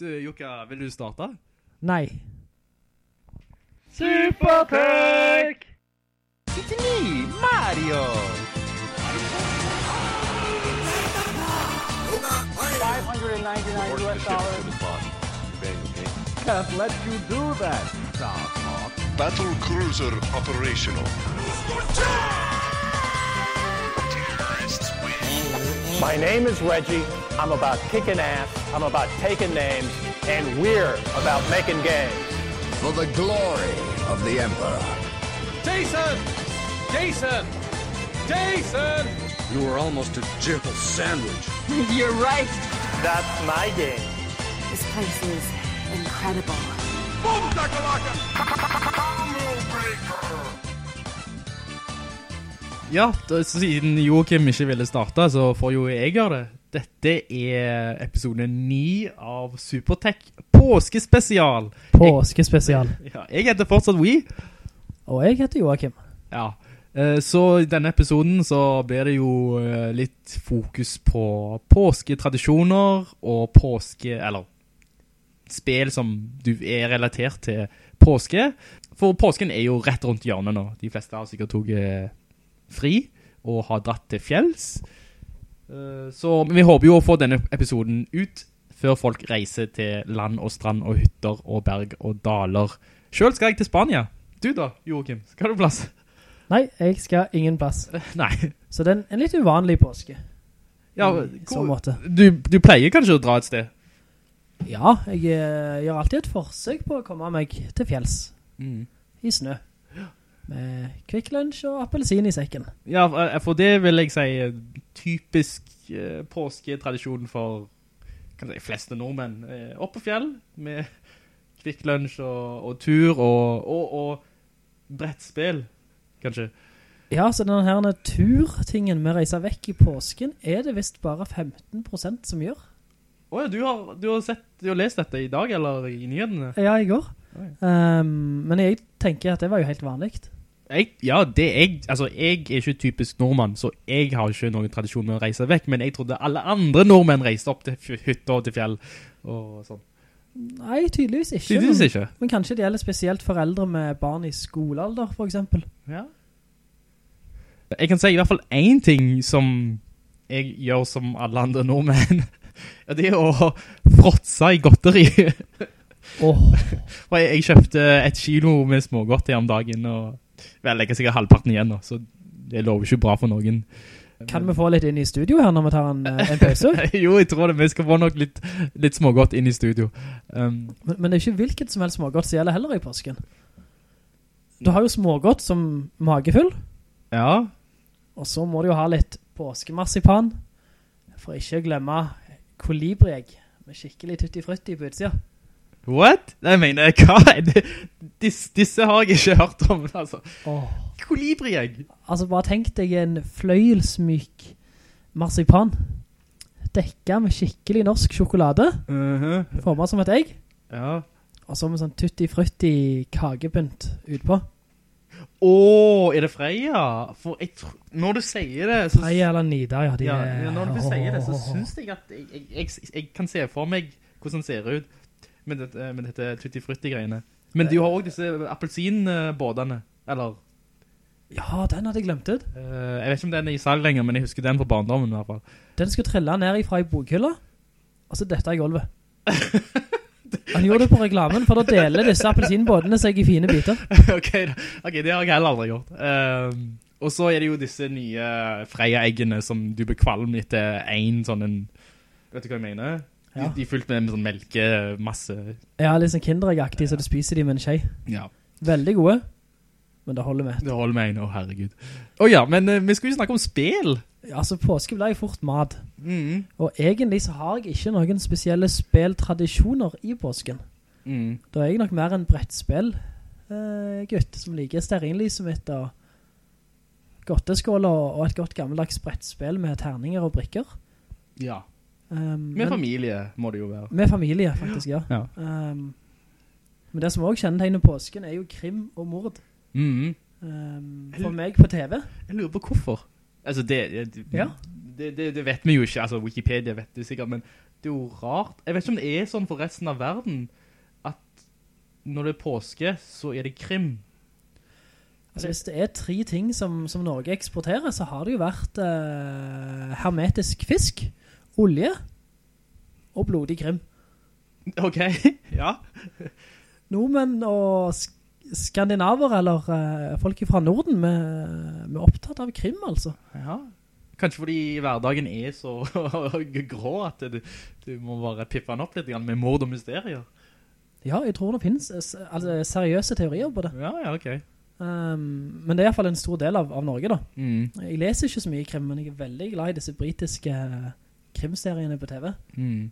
Du, Jukka, vil du starte? Nei. Supertech! It's me, Mario! 599 US dollars. Can't let you do that, Starhawk. Battle cruiser operational. My name is Reggie. I'm about kicking ass. I'm about taking names. And we're about making games. For the glory of the Emperor. Jason! Jason! Jason! You were almost a jibble sandwich. You're right. That's my game. This place is incredible. Boom, Ja, da, siden Joachim ikke ville starte, så får jo jeg gjøre det. Dette er episode 9 av Supertech påskespesial. Påskespesial. Ja, jeg heter fortsatt Wii. Og jeg heter Joachim. Ja, eh, så i denne episoden så blir det jo eh, litt fokus på påsketradisjoner og påske, eller spill som du er relatert til påske. For påsken er jo rett rundt hjørnet nå. De fleste har sikkert tog fri og har dratt til fjells. Eh, Så vi håper jo å få denne episoden ut før folk reiser til land og strand og hytter og berg og daler. Selv skal jeg til Spania. Du da, Joachim, skal du plass? Nei, jeg skal ingen plass. Nei. Så det er en, litt uvanlig påske. Ja, hvor. Du, du pleier kanskje å dra et sted? Ja, jeg eh, gjør alltid et forsøk på å komme meg til fjells. Mm. I snø. Med Kvikk Lunsj og appelsin i sekken. Ja, for- for det vil jeg si typisk eh, påsketradisjon for kan si, fleste nordmenn. Eh, opp på fjell med Kvikk Lunsj og, og tur og, og, og brettspill, kanskje. Ja, så denne her turtingen med å reise vekk i påsken er det visst bare 15% som gjør. Åja, du, har, du, har sett, du har lest dette i dag, eller i nyhetene? Ja, i går. Um, men jeg tenker at det var jo helt vanligt. Jeg, ja, det jeg, altså jeg er ikke typisk nordmann, så jeg har ikke noen tradisjon med å reise vekk, men jeg trodde alle andre nordmenn reiste opp til hytter og til fjell og sånn. Nei, tydeligvis ikke. Tydeligvis ikke. men kanskje det gjelder spesielt foreldre med barn i skolealder, for eksempel. Ja. Jeg kan si i hvert fall en ting som jeg gjør som alle andre nordmenn. Ja, det er å frotse i godteri. Åh, Oh. jeg, jeg kjøpte et kilo med smågodt her om dagen, og vel, jeg er sikkert halvparten igjen nå, så det lover ikke bra for noen. kan vi få litt inn i studio her når vi tar en, eh, en pause? jo, jeg tror det. Vi skal få nok litt, litt smågodt inn i studio. Um, Men, men det er ikke hvilket som helst smågodt som gjelder heller i påsken. Du har jo smågodt som magefull, ja, og så må du jo ha litt påskemarsipan, for ikke å glemme kolibriegg med skikkelig tutti-frutti på utsida. What? Jeg mener, hva? er det? Dis, disse har jeg ikke hørt om, altså. Åh. Kolibriegg. Altså bare tenk deg en fløyelsmyk marsipan, dekket med skikkelig norsk sjokolade, Uh formet som et egg, Ja. og så med sånn tutti-frutti kakepynt utpå. Åh, er det Freia? For jeg tror, når du sier det, så... Freia eller Nida, ja. De ja, er- ja, når du sier det, så synes jeg at jeg, jeg, jeg, jeg kan se for meg hvordan det ser ut med, dette, med dette tutti-frutti-greiene. Men du har også disse appelsinbådene, eller... Ja, den hadde jeg glemt ut. eh, jeg vet ikke om den er i salg lenger, men jeg husker den på barndommen i hvert fall. Den skulle trille ned ifra i bokhylla, og så dette i gulvet. Han gjorde det på reklamen, for da deler disse appelsinbådene seg i fine biter. ok, da. ok, det har jeg heller aldri gjort. Ehm, og så er det jo disse nye freie eggene som du blir kvalm etter en sånn en, vet du hva jeg mener? Ja. De, de er fullt med, en sånn melkemasse. Ja, litt sånn kinderegg-aktig, så du spiser de med en skje. Ja. Veldig gode, men det holder med. Det holder med en, å herregud. Å ja, men uh, vi skulle jo snakke om spill. Altså, påske blir jo fort mat. Mm. Og egentlig så har jeg ikke noen spesielle spiltradisjoner i påsken. Mm. Da er jeg nok mer en brettspill uh, gutt, som liker sterinlyset mitt og godteskål og, og et godt gammeldags brettspill med terninger og brikker. Ja. Um, Med men- familie må det jo være. Med familie, faktisk, ja. Ja. Um, men det som også kjennetegner påsken er jo krim og mord. Mm. Um, for meg på TV. Jeg lurer på hvorfor. Altså, det, det, Ja. det, det, det vet vi jo ikke. Altså, Wikipedia vet det sikkert, men det er jo rart. Jeg vet ikke om det er sånn for resten av verden, at når det er påske, så er det krim. Altså, hvis det er tre ting som, som Norge eksporterer, så har det jo vært eh, hermetisk fisk, olje og blodig krim. Ok, ja. Nordmenn og sk skandinaver, eller uh, folk fra Norden, vi er opptatt av krim, altså. ja. Kanskje fordi hverdagen er så grå at du, du må bare pippe den opp litt med mord og mysterier. Ja, jeg tror det finnes altså, seriøse teorier på det. Ja, ja, ok. Um, men det er i hvert fall en stor del av, av Norge, da. Mm. Jeg leser ikke så mye krim, men jeg er veldig glad i disse britiske eh, krimseriene på TV. Mm.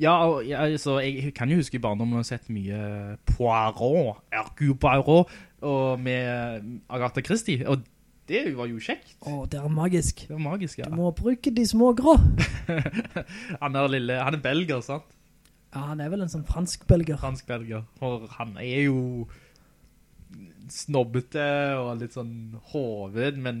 Ja, og, ja, så jeg kan jo huske i barndommen å ha sett mye Poirot, Hercule Poirot, og med Agatha Christie, og det var jo kjekt. Å, det er magisk. Det var magisk, ja. Du må bruke de små grå. Han er lille, han er belger, sant? Ja, han er vel en sånn fransk-belger. Fransk belger. For han er jo snobbete og litt sånn hoved, men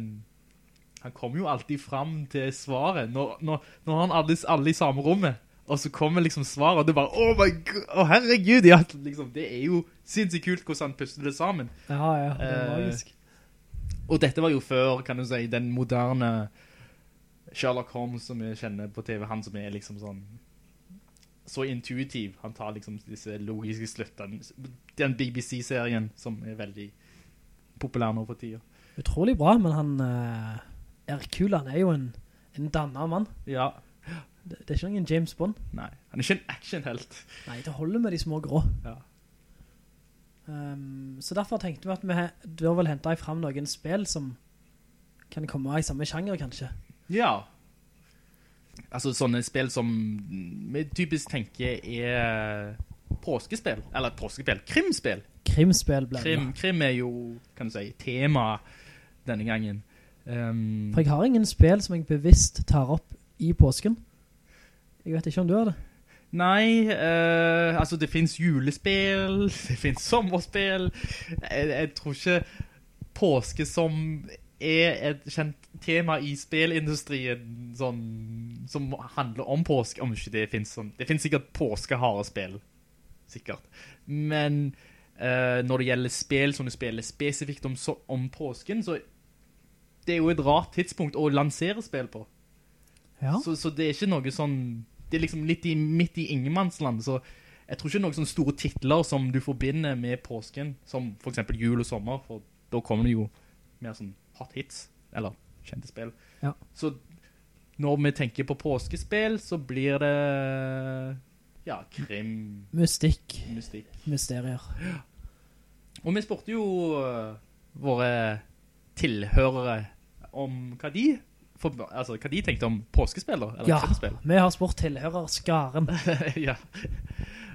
han kommer jo alltid fram til svaret. Når, når, når han alle, alle i samme rommet, og så kommer liksom svaret, og det er bare, oh my god, oh, herregud, ja, liksom, det er jo sinnssykt kult hvordan han pustet det sammen. Ja, ja, det er Eh. Og dette var jo før, kan du si, den moderne Sherlock Holmes som vi kjenner på TV, han som er liksom sånn så intuitiv. Han tar liksom disse logiske sluttene. Den BBC-serien som er veldig populær nå for tida. Utrolig bra, men han uh, Hercule, han er jo en, en dannet mann. Ja, Det, det er ikke noen James Bond. nei. Han er ikke en actionhelt. Nei, det holder med de små grå. Ja. Um, så derfor tenkte vi at vi da vel hente frem noen spill som kan komme i samme sjanger, kanskje. Ja. Altså sånne spill som vi typisk tenker er påskespill, eller påskespill, krimspill. Krimspill blant. Krim, krim er jo, kan du si, tema denne gangen. Um, For jeg har ingen spill som jeg bevisst tar opp i påsken. Jeg vet ikke om du har det. Nei, uh, altså det finnes julespill, det finnes sommerspill. Jeg, jeg tror ikke påske som er et kjent tema i spillindustrien sånn, som handler om påske. Om ikke det finnes sånn. Det finnes sikkert påskeharespill. Sikkert. Men uh, når det gjelder spill som du spiller spesifikt om, om påsken, så det er jo et rart tidspunkt å lansere spill på. Ja. Så, så det er ikke noe sånn Det er liksom litt i, midt i ingemannsland Så jeg tror ikke noen sånne store titler Som du forbinder med påsken Som for eksempel jul og sommer For da kommer det jo mer sånn hot hits Eller kjente spill Ja. Så når vi tenker på påskespill Så blir det Ja, krim Mystikk, Mystikk mysterier. Og vi spurte jo øh, Våre tilhørere Om hva de for, Altså hva de tenkte om påskespill da, Eller Ja, vi har spurt tilhører skaren. ja.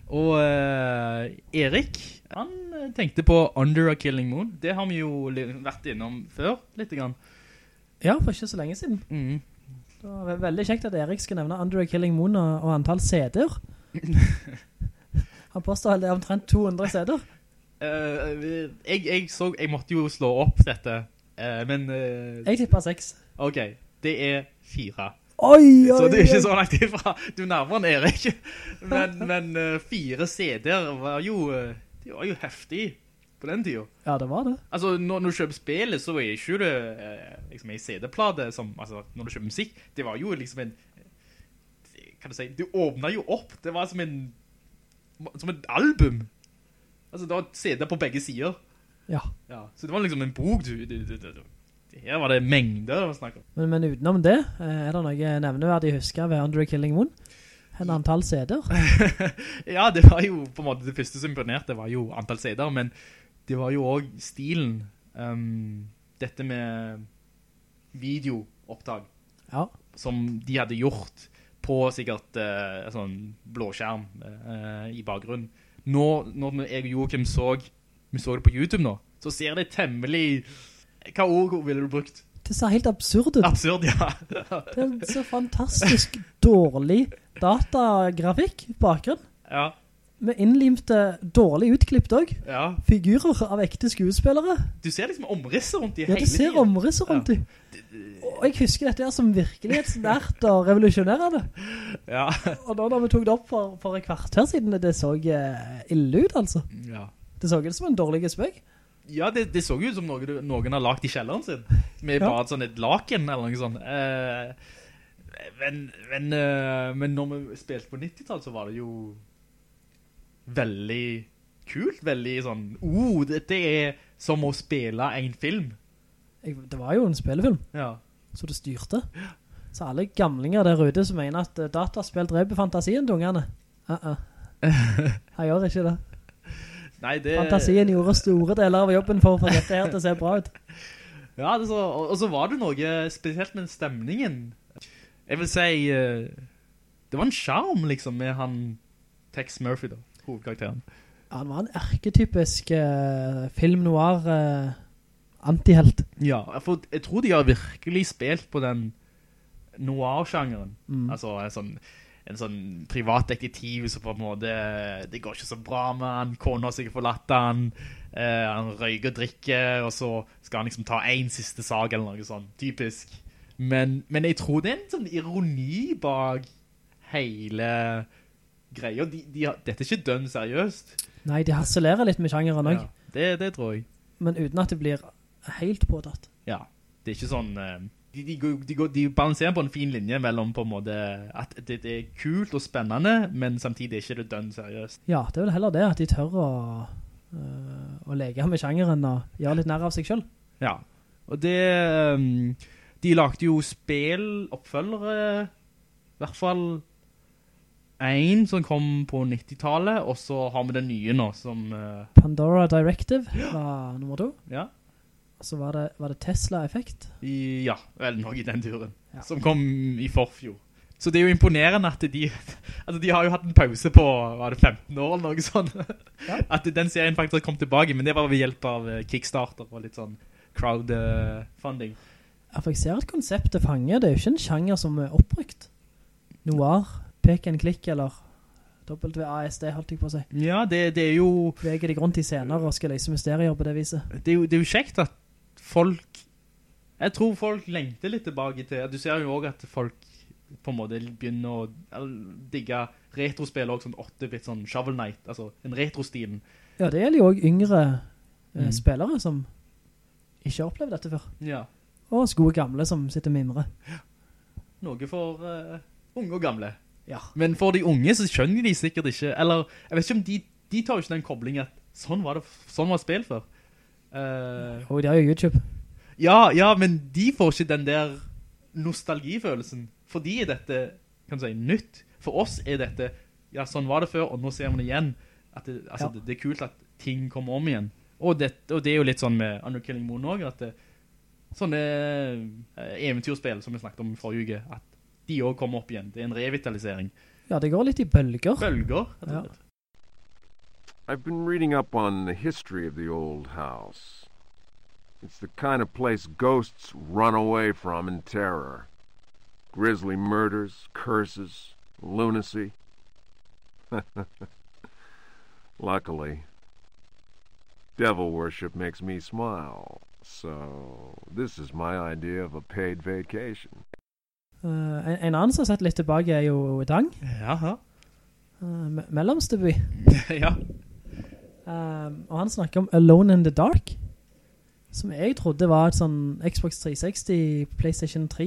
Og uh, Erik, han tenkte på Under a Killing Moon. Det har vi jo vært innom før, litt grann. Ja, for ikke så lenge siden. Mm. Det var veldig kjekt at Erik skal nevne Under a Killing Moon og, og antall CD-er. Han påstår at det er omtrent 200 CD-er. Eh, jeg, jeg så, jeg måtte jo slå opp dette, men eh, Jeg tipper 6. ok, det er fire. Oi, oi, Så det er ikke så langt ifra. Du nærmer den, Erik. Men, men eh, fire CD-er var jo, eh, det var jo heftig på den tiden. Ja, det var det. Altså, når, når du kjøper spillet, så er ikke det eh, liksom en CD-plade som, altså, når du kjøper musikk, det var jo liksom en, kan du si, du åpnet jo opp, det var som en, som et album. Altså, det var CD på begge sider. Ja. Ja, så det var liksom en bok, du, du, du, du. Her var det mengder å snakke om. Men, men utenom det, eh, er det noe nevneverdig husker ved Under Killing Moon? En antall CD-er? ja, det var jo på en måte det første som imponerte det var jo antall CD-er, men det var jo også stilen. Um, dette med videoopptak Ja. som de hadde gjort på sikkert uh, sånn blåskjerm uh, i bakgrunnen. Nå, når jeg og Joachim så, vi så det på YouTube nå, så ser det temmelig, hva ord ville du brukt? Det ser helt absurd ut. Absurd, ja. Det er så fantastisk dårlig datagrafikk i bakgrunn. ja. med innlimte, dårlig utklippet også. Ja, Figurer av ekte skuespillere. du ser liksom omrisser rundt i Ja, hele du ser omrisser rundt dem. Og jeg husker dette her som virkelighetsnært og revolusjonerende. Ja. Og da da vi tok det opp for, for et kvarter siden, det så eh, ille ut, altså. ja. Det så ut som en dårlig spøk. Ja, det, det så ut som noe, noen har lagt i kjelleren sin. Med Ja. bare sånn et laken eller noe sånt. Eh, men, men, eh, men når vi spilte på 90-tall, så var det jo veldig kult. Veldig sånn, oh, dette er som å spille en film. Det var jo en spillefilm, Ja. så det styrte. Så alle gamlinger der ute som mener at eh, dataspill dreper fantasien til ungene. Uh -uh. Jeg gjør ikke det. Nei, det... Fantasien gjorde store deler av jobben for å få dette her til å se bra ut. Ja, så, og, og så var det noe spesielt med stemningen. Jeg vil si, eh, det var en charm liksom med han Tex Murphy da, hovedkarakteren. Ja, han var en erketypisk uh, film noir uh, antihelt. Ja, for jeg tror de har virkelig spilt på den noir-sjangeren. Mm. Altså sånn, en sånn privatdetektiv som på en måte, det går ikke så bra med han, kona har sikkert forlatt han, eh, han røyker og drikker, og så skal han liksom ta en siste sag eller noe sånt, typisk. Men, men jeg tror det er en sånn ironi bak hele greia. De, de har, dette er ikke dønn seriøst. Nei, de hasselerer litt med sjangeren også, Ja, det, det tror jeg. men uten at det blir helt påtatt. Ja, det er ikke sånn eh, de, de, går- de, balanserer på en fin linje mellom på en måte at det, det er kult og spennende, men samtidig er ikke det dønn seriøst. Ja, det er vel heller det at de tør å, øh, å lege med sjangeren og gjøre litt nær av seg selv. Ja, og det um, De lagde jo spill, oppfølgere, i hvert fall en som kom på 90-tallet, og så har vi den nye nå som Øh, Pandora Directive var nummer to. Ja, Så var det, var det Tesla Effekt. i, ja, vel noe i den turen, Ja. som kom i forfjor. Så det er jo imponerende at de, altså de har jo hatt en pause på, var det 15 år eller noe sånt? Ja. At den serien faktisk kom tilbake, men det var ved hjelp av eh, Kickstarter og litt sånn crowdfunding. Ja, for jeg ser at konseptet fanger, det er jo ikke en sjanger som er opprykt. Noir, pek en klikk, eller WASD, holdt jeg på å si. Ja, det, det er jo Veger deg rundt i scener og skal løse mysterier på det viset. det er, jo, det er jo kjekt at folk Jeg tror folk lengter litt tilbake til Du ser jo også at folk på en måte begynner å digge retrospill også, sånn 8-bit, sånn Shovel Knight, altså en retrostilen. Ja, det gjelder jo også yngre eh, Mm. spillere som ikke har opplevd dette før. Ja, Og oss gode gamle som sitter mimre. noe for uh, unge og gamle. Ja. Men for de unge så skjønner de sikkert ikke, eller jeg vet ikke om de, de tar jo ikke den koblingen at sånn var det, sånn var spill før. Eh, Og det er jo YouTube. Ja, ja, men de får ikke den der nostalgifølelsen. For de er dette, kan du si, nytt. For oss er dette, ja, sånn var det før, og nå ser vi det igjen. At det, altså, Ja. det, det er kult at ting kommer om igjen. Og det, og det er jo litt sånn med Under Killing Moon også, at det, sånne eh, eventyrspill som vi snakket om i forrige uke, at de også kommer opp igjen. Det er en revitalisering. Ja, det går litt i bølger. Bølger, rett og slett. I've been reading up on the history of the old house. It's the kind of place ghosts run away from in terror. Grisly murders, curses, lunacy. Luckily, devil worship makes me smile. So, this is my idea of a paid vacation. Eh, en, en annen som har sett litt tilbake er jo Dang, Ja, ja. uh, mellomsteby. ja. Um, og han snakker om Alone in the Dark, som jeg trodde var et sånn Xbox 360, Playstation 3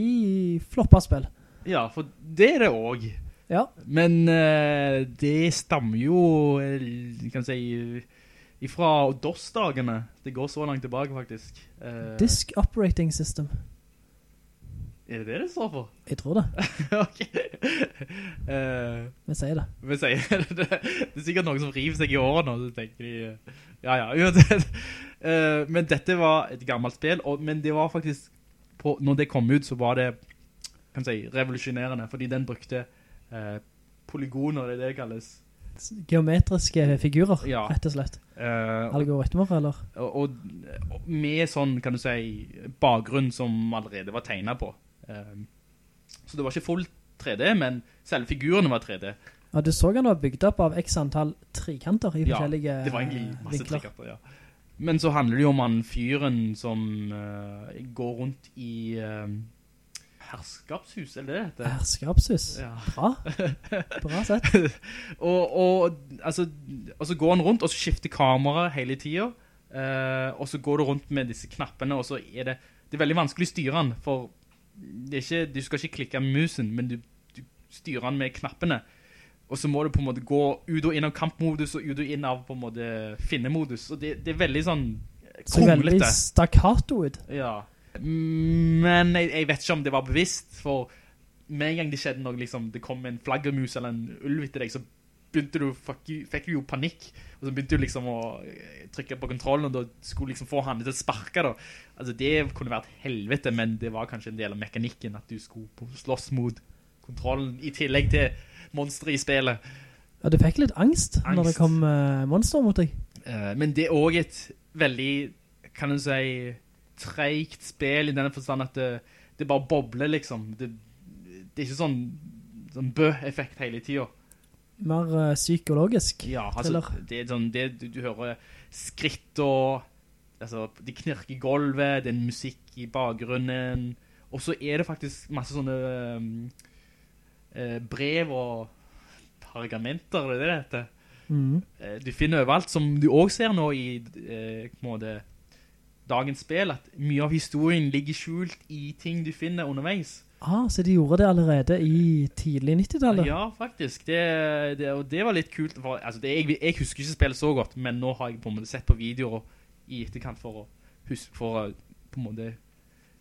floppa-spill. Ja, for det er det også. Ja, Men uh, det stammer jo, eh, kan jeg si, ifra DOS-dagene. Det går så langt tilbake, faktisk. Uh, Disk Operating System. Er det det det står for? Jeg tror det. ok. Uh, Vi sier det. vi sier det, det er sikkert noen som river seg i årene, og så tenker de, eh, ja, ja, uansett. Uh, men dette var et gammelt spill, og, men det var faktisk, på, når det kom ut, så var det, kan si, revolusjonerende, fordi den brukte polygoner, det er det det kalles. Geometriske figurer, Ja. rett og slett. Algoritmer, eller? og, og med sånn, kan du si, bakgrunn som allerede var tegnet på. Um, så det var ikke full 3D, men selve figurene var 3D. Ja, du så han var bygd opp av x antall trikanter i forskjellige Ja, det var egentlig eh, masse vinkler. trikanter, ja. Men så handler det jo om han fyren som uh, går rundt i uh, herskapshus, eller det det heter? Herskapshus. Ja. Bra. Bra sett. og, og, altså, og så går han rundt, og så skifter kamera hele tiden. uh, og så går du rundt med disse knappene, og så er det, det er veldig vanskelig å styre han, for det ikke, du skal ikke klikke musen, men du, du styrer den med knappene. Og så må du på en måte gå ut og inn av kampmodus, og ut og inn av på en måte finnemodus. Og det, det er veldig sånn Så veldig kronglete. stakkato ut. Ja. Men jeg, jeg vet ikke om det var bevisst, for med en gang det skjedde noe, liksom, det kom en flaggermus eller en ulv etter deg, så begynte du, fikk, fikk du jo panikk, og så begynte du liksom å eh, trykke på kontrollen, og da skulle liksom få han til å sparke da. Altså det kunne vært helvete, men det var kanskje en del av mekanikken, at du skulle slåss mot kontrollen, i tillegg til monster i spillet. Ja, du fikk litt angst, når det kom uh, monster mot deg. Uh, men det er også et veldig, kan du si, tregt spill i denne forstand at det, det bare bobler, liksom. Det, det er ikke sånn, sånn bø-effekt hele tiden. Mer uh, psykologisk. Ja, altså, det er sånn, det, du, du hører skritt og, altså, de knirker i gulvet, det er musikk i bakgrunnen, og så er det faktisk masse sånne um, uh, brev og pergamenter, det er det det mm. Du finner overalt, som du også ser nå i eh, måte, dagens spill, at mye av historien ligger skjult i ting du finner underveis. Ah, så de gjorde det allerede i tidlig 90-tallet? Ja, faktisk. Det, det, og det var litt kult. For, altså, det, jeg, jeg husker ikke spillet så godt, men nå har jeg på måte sett på videoer i etterkant for å, huske, for å på måte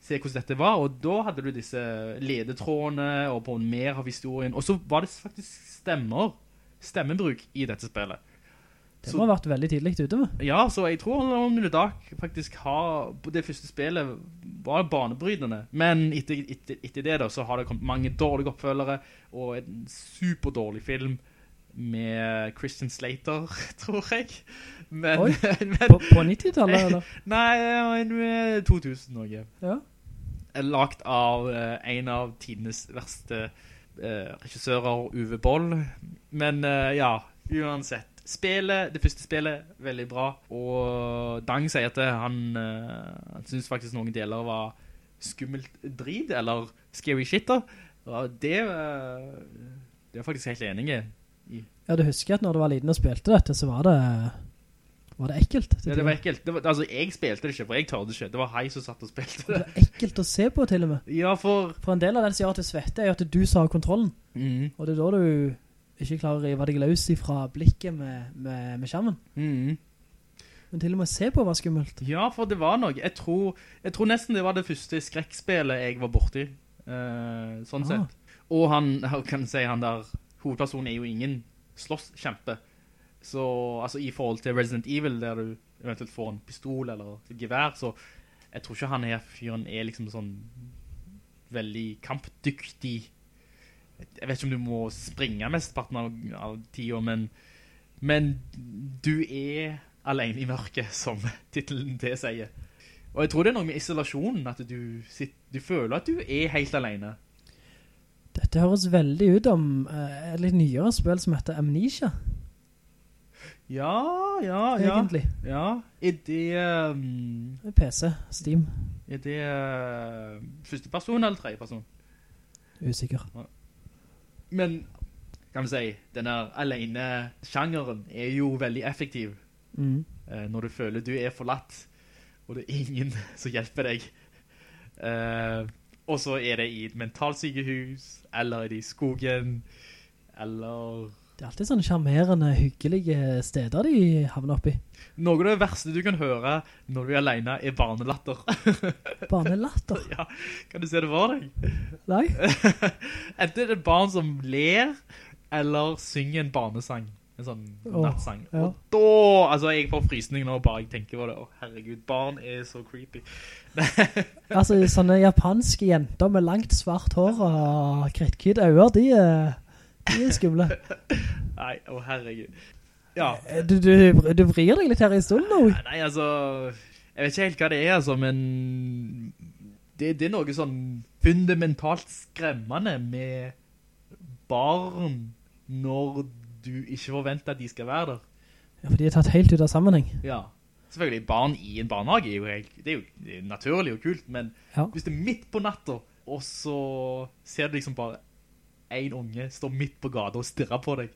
se hvordan dette var. Og da hadde du disse ledetrådene og på en mer av historien. Og så var det faktisk stemmer, stemmebruk i dette spillet. Det må ha vært veldig tidlig ute. Ja, så jeg tror Lonely Dark faktisk har Det første spillet var banebrytende Men etter, etter, etter det da Så har det kommet mange dårlige oppfølgere Og en superdårlig film Med Christian Slater, tror jeg Men, Oi, men På, på 90-tallet, eller? Nei, men 2000 noe Ja. er lagt av uh, en av tidenes verste uh, regissører, Uwe Boll. Men uh, ja, uansett. Spillet, det første spillet, veldig bra. Og Dang sier at han, uh, synes faktisk noen deler var skummelt drit, eller scary shit da. Og det, uh, det er faktisk helt enig i. Ja, du husker at når du var liten og spilte dette, så var det, var det ekkelt. Ja, det var ekkelt. Det var, altså, jeg spilte det ikke, for jeg tørde ikke. Det var hei som satt og spilte Det det. var ekkelt å se på til og med. Ja, for... For en del av den som gjør at du svetter, er at du sa kontrollen. Mm. Og det er da du ikke klarer å rive deg løs ifra blikket med, med, med skjermen. Mhm. Men til og med se på var skummelt. Ja, for det var noe. Jeg tror, jeg tror nesten det var det første skrekkspillet jeg var borti. Uh, sånn Ah. sett. Og han, kan si han der, hovedpersonen er jo ingen slåsskjempe. Så, altså i forhold til Resident Evil, der du eventuelt får en pistol eller et gevær, så jeg tror ikke han her fyren er liksom sånn veldig kampdyktig. Jeg vet ikke om du må springe mestparten av, av tida, men, men du er alene i mørket, som titelen det sier. Og jeg tror det er noe med isolasjonen, at du, sitter, du føler at du er helt alene. Dette høres veldig ut om eh, et litt nyere spill som heter Amnesia, Ja, ja, ja. egentlig. Ja, er det, um, PC, Steam, er det uh, første person eller tredje person? usikker. Men, kan vi si, denne alene-sjangeren er jo veldig effektiv. Mm. eh, når du føler du er forlatt, og det er ingen som hjelper deg. Uh, og så er det i et mentalsykehus, eller er det i skogen, eller... Det er alltid sånne charmerende, hyggelige steder de havner oppi. Noe av det verste du kan høre når du er alene er barnelatter. Barnelatter. ja, kan du se det for deg? Nei? Enten er det barn som ler, eller synger en barnesang. En sånn oh, nattsang. ja. Og da, altså jeg får frysning nå bare jeg tenker på det. Å herregud, barn er så creepy. Altså, sånne japanske jenter med langt svart hår og krittkid øver, de, er- de er skumle. Nei, å herregud. Ja, Du, du, du vrir deg litt her i stolen nå. nei altså, jeg vet ikke helt hva det er altså, men det, det er noe sånn fundamentalt skremmende med barn når du ikke forventer at de skal være der. Ja, for de er tatt helt ut av sammenheng. Ja. Selvfølgelig, barn i en barnehage er jo, helt, det er jo, det er jo naturlig og kult, men Ja. hvis det er midt på natta, og så ser du liksom bare en unge står midt på gata og stirrer på deg.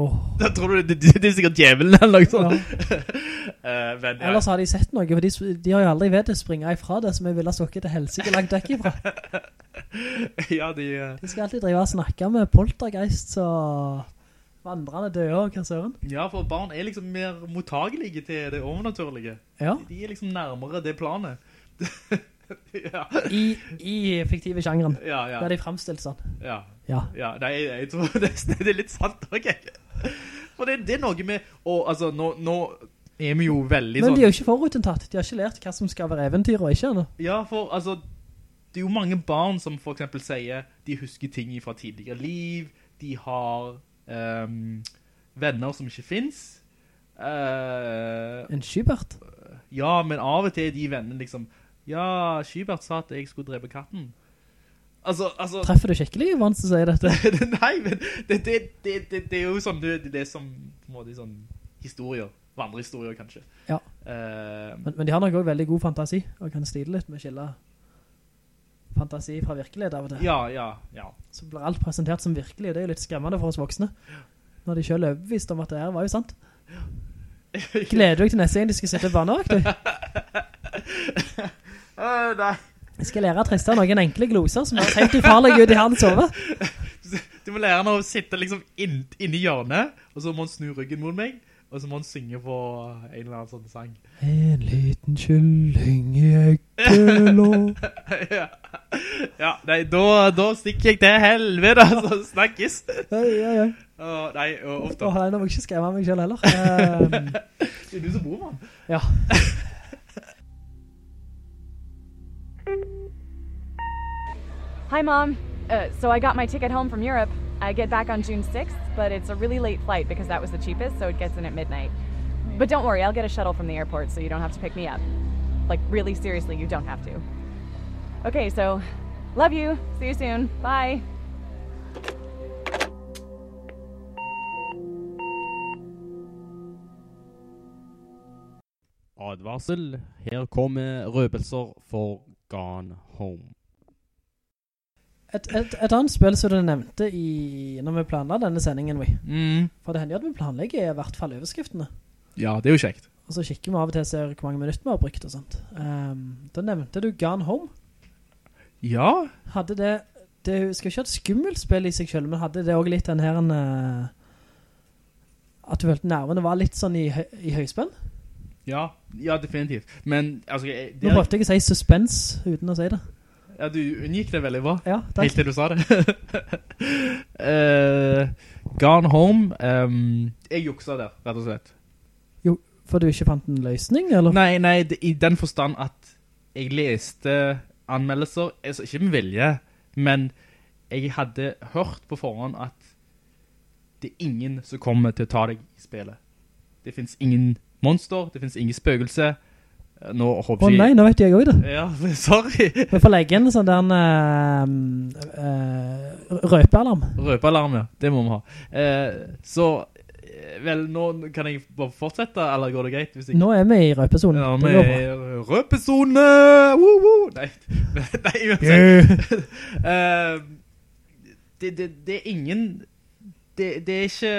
Åh. Da tror du det, det, det er sikkert djevelen eller noe sånt. Eh, men, ja. Ellers har de sett noe, for de, de har jo aldri ved å springe ifra det som jeg ville ha stokket til ikke langt vekk ifra. ja, de... Uh... De skal alltid drive og snakke med poltergeist og vandrende døde og kassøren. Ja, for barn er liksom mer mottagelige til det overnaturlige. Ja, De er liksom nærmere det planet. ja, i, i fiktive sjangeren. ja, ja, Der de fremstilt sånn. ja, Ja. ja. Nei, jeg, tror det, det er litt sant, ok? For det, det er noe med, og altså, nå, nå er vi jo veldig Men sånn... de er jo ikke forutentatt. De har ikke lært hva som skal være eventyr og ikke ennå. Ja, for altså, det er jo mange barn som for eksempel sier de husker ting fra tidligere liv, de har um, venner som ikke finnes. Uh, En skybert. ja, men av og til er de vennene liksom, ja, Skybert sa at jeg skulle drepe katten. Altså, altså... Treffer du skikkelig vann som sier dette? Nei, men det, det, det, det, er jo sånn, det, det er som på en måte sånn historier, vandrehistorier kanskje. Ja. uh, Men, men de har nok også veldig god fantasi, og kan stile litt med å skille fantasi fra virkelighet av og til. ja, ja, ja. Så blir alt presentert som virkelig, og det er jo litt skremmende for oss voksne. Når de selv er overbevist om at det her var jo sant. Gleder du deg til neste gang de skal sitte barnevakt? du? Eh, nei. Jeg skal lære Tristan noen enkle gloser som er helt ufarlige ut i hans sove. Du må lære han å sitte liksom inn, inn, i hjørnet, og så må han snu ryggen mot meg, og så må han synge på en eller annen sånn sang. En liten kylling i eggelå. ja, ja nei, da, da stikker jeg til helvede, så snakkes. Oi, ja, ja. Åh, nei, ofte. Åh, nei, nå må jeg ikke skremme meg selv heller. Um... Det er du som bor med han. ja. Hi, Mom. Uh, so I got my ticket home from Europe. I get back on June 6th, but it's a really late flight because that was the cheapest, so it gets in at midnight. But don't worry, I'll get a shuttle from the airport so you don't have to pick me up. Like, really, seriously, you don't have to. Okay, so love you. See you soon. Bye. Advarsel, her kommer røpelser for Gone Home. Et, et, et annet spill som du nevnte i, når vi planla denne sendingen, vi. Mm. For det hender jo at vi planlegger i hvert fall overskriftene. Ja, det er jo kjekt. Og så kikker vi av og til og ser hvor mange minutter vi har brukt og sånt. Ehm, da nevnte du Gone Home. Ja, Hadde det, det skal ikke ha et skummelt spill i seg selv, men hadde det også litt den her en, eh, at du følte nervene var litt sånn i, i høyspenn? ja, ja, definitivt. Men, altså, det Nå prøvde jeg ikke å si suspense uten å si det. Ja, du unngikk det veldig bra. Ja, Helt til du sa det. uh, Gone Home, Um, jeg juksa der, rett og slett. Jo, for du ikke fant en løsning, eller? Nei, nei, det, i den forstand at jeg leste anmeldelser, altså ikke med vilje, men jeg hadde hørt på forhånd at det er ingen som kommer til å ta deg i spillet. Det finnes ingen monster, det finnes ingen spøkelse. Eh, Nå Å håper jeg... nei, nå vet jeg også det. Ja, sorry. Vi får legge inn en sånn der en, uh, uh, røpealarm. Røpealarm, ja. Det må vi ha. Uh, så, eh, vel, nå kan jeg bare fortsette, eller går det greit? Jeg... Nå er vi i røpesonen. Ja, vi er i røpesone! Woo, woo! Nei, nei, uansett. Eh, det, det, det er ingen... Det, det er ikke...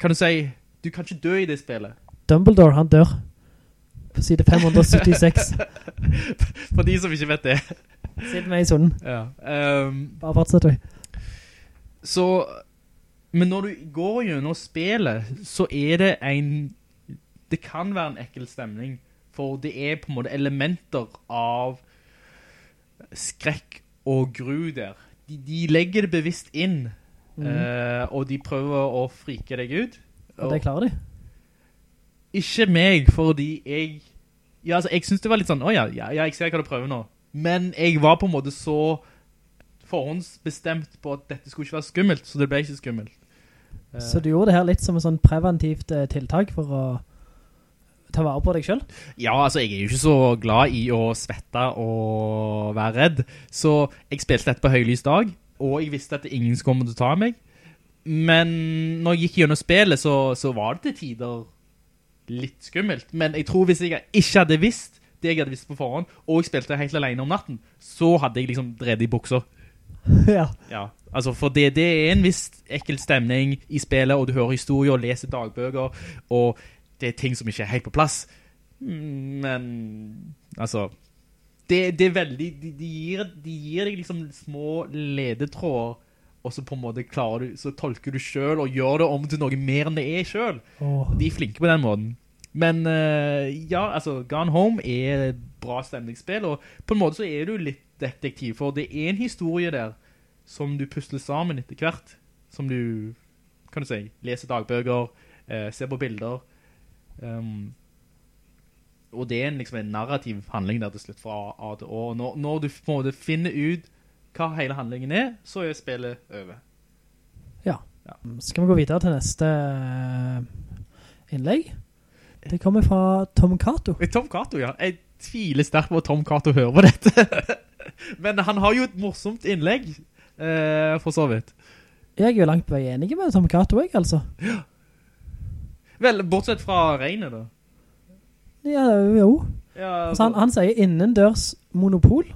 Kan du si... Du kan ikke dø i det spillet. Dumbledore, han dør. På side 576. For de som ikke vet det. Sitt meg i sonen. Ja. Um, Bare fortsett så... Men når du går gjennom spillet, så er det en... Det kan være en ekkel stemning. For det er på en måte elementer av skrekk og gru der. De, de legger det bevisst inn. eh, og de prøver å frike deg ut. Og det klarer de. Ikke meg, fordi jeg... Ja, altså, jeg synes det var litt sånn, åja, ja, ja, jeg ser hva du prøver nå. Men jeg var på en måte så forhåndsbestemt på at dette skulle ikke være skummelt, så det ble ikke skummelt. Eh, Så du gjorde det her litt som en sånn preventivt eh, tiltak for å ta vare på deg selv? Ja, altså, jeg er jo ikke så glad i å svette og være redd, så jeg spilte dette på høylys dag, og jeg visste at ingen skulle komme til å ta meg. Men når jeg gikk gjennom spillet, så, så var det til tider litt skummelt. Men jeg tror hvis jeg ikke hadde visst det jeg hadde visst på forhånd, og jeg spilte helt alene om natten, så hadde jeg liksom drevet i bukser. ja. Ja, altså for det, det er en viss ekkel stemning i spillet, og du hører historier, og leser dagbøker, og det er ting som ikke er helt på plass. Mm, Men, altså, det, det er veldig, de, de, gir, de gir deg liksom små ledetråder, og så på en måte klarer du, så tolker du selv, og gjør det om til noe mer enn det er selv. Oh. De er flinke på den måten. Men uh, ja, altså, Gone Home er et bra stemningsspill, og på en måte så er du litt detektiv, for det er en historie der som du pusler sammen etter hvert, som du, kan du si, leser dagbøker, uh, ser på bilder, um, og det er en, liksom en narrativ handling der til slutt fra A til Å. Når, når du på en måte finner ut hva hele handlingen er, så er spillet over. Ja. Skal vi gå videre til neste eh, innlegg? Det kommer fra Tom Kato. Tom Kato, ja. Jeg tviler sterkt på at Tom Kato hører på dette. Men han har jo et morsomt innlegg, eh, for så vidt. Jeg er jo langt på vei enig med Tom Kato, jeg, altså. Ja. Vel, bortsett fra regnet da. Ja, jo. Ja, for... han, han sier innendørs monopol,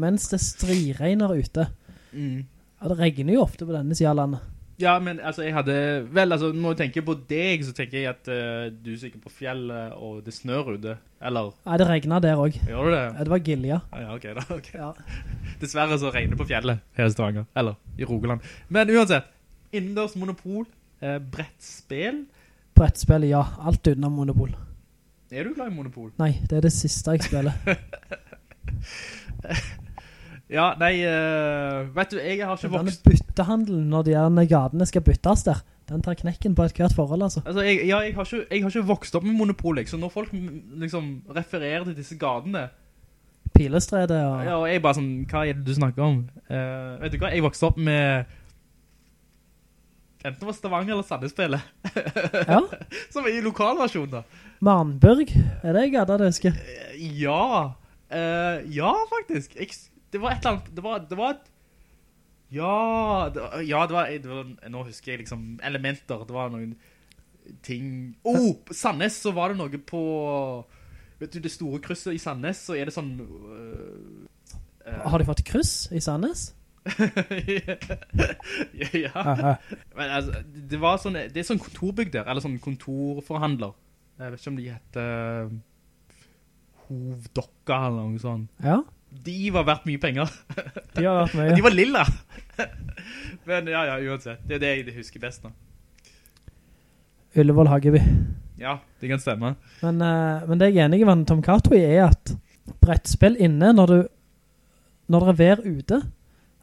mens det striregner ute. Mm. Ja, det regner jo ofte på denne siden av landet. Ja, men altså, jeg hadde... Vel, altså, når jeg tenker på deg, så tenker jeg at uh, du er sikkert på fjellet, og det snør ute. Eller, Nei, det regnet der også. gjør du det? Ja, Det var Gilja. Ah, Ja, ok da, ok. Ja. Dessverre så regner det på fjellet her i Stavanger, eller i Rogaland. Men uansett, innendørs monopol, eh, brettspil. Brettspill, ja. Alt utenom monopol. Er du glad i monopol? Nei, det er det siste jeg spiller. Ja, nei, uh, vet du, jeg har ikke Denne vokst... byttehandelen når de gatene skal byttes der, den tar knekken på et hvert forhold, altså. Altså, jeg, ja, jeg har, ikke, jeg har ikke vokst opp med monopol, så Når folk mm, liksom refererer til disse gadene... Pilestredet og... ja, og jeg bare sånn, hva er det du snakker om? Uh, vet du hva, jeg vokste opp med... Enten det var Stavanger eller Sandespillet. Ja. Som er i lokalversjon da. Marnburg, er det gata du husker? Eh, Ja. uh, ja, faktisk. Jeg, det var et eller annet, det var, det var et... Ja, det, ja det, var, det var, nå husker jeg liksom elementer, det var noen ting... Oh, på Sandnes så var det noe på... Vet du, det store krysset i Sandnes, så er det sånn... Uh, uh, Har de fått kryss i Sandnes? ja. Men altså, det var sånn, det er sånn kontorbygg der, eller sånn kontorforhandler. Jeg vet ikke om de heter Hovdokka eller noe sånt. Ja, De var verdt mye penger. de har vært De var lilla. Men ja, ja, uansett. Det er det jeg husker best nå. Ullevål Hageby. Ja, det kan stemme. Men, uh, men det jeg er enig med Tom Kato i er at brettspill inne, når du når det er vær ute,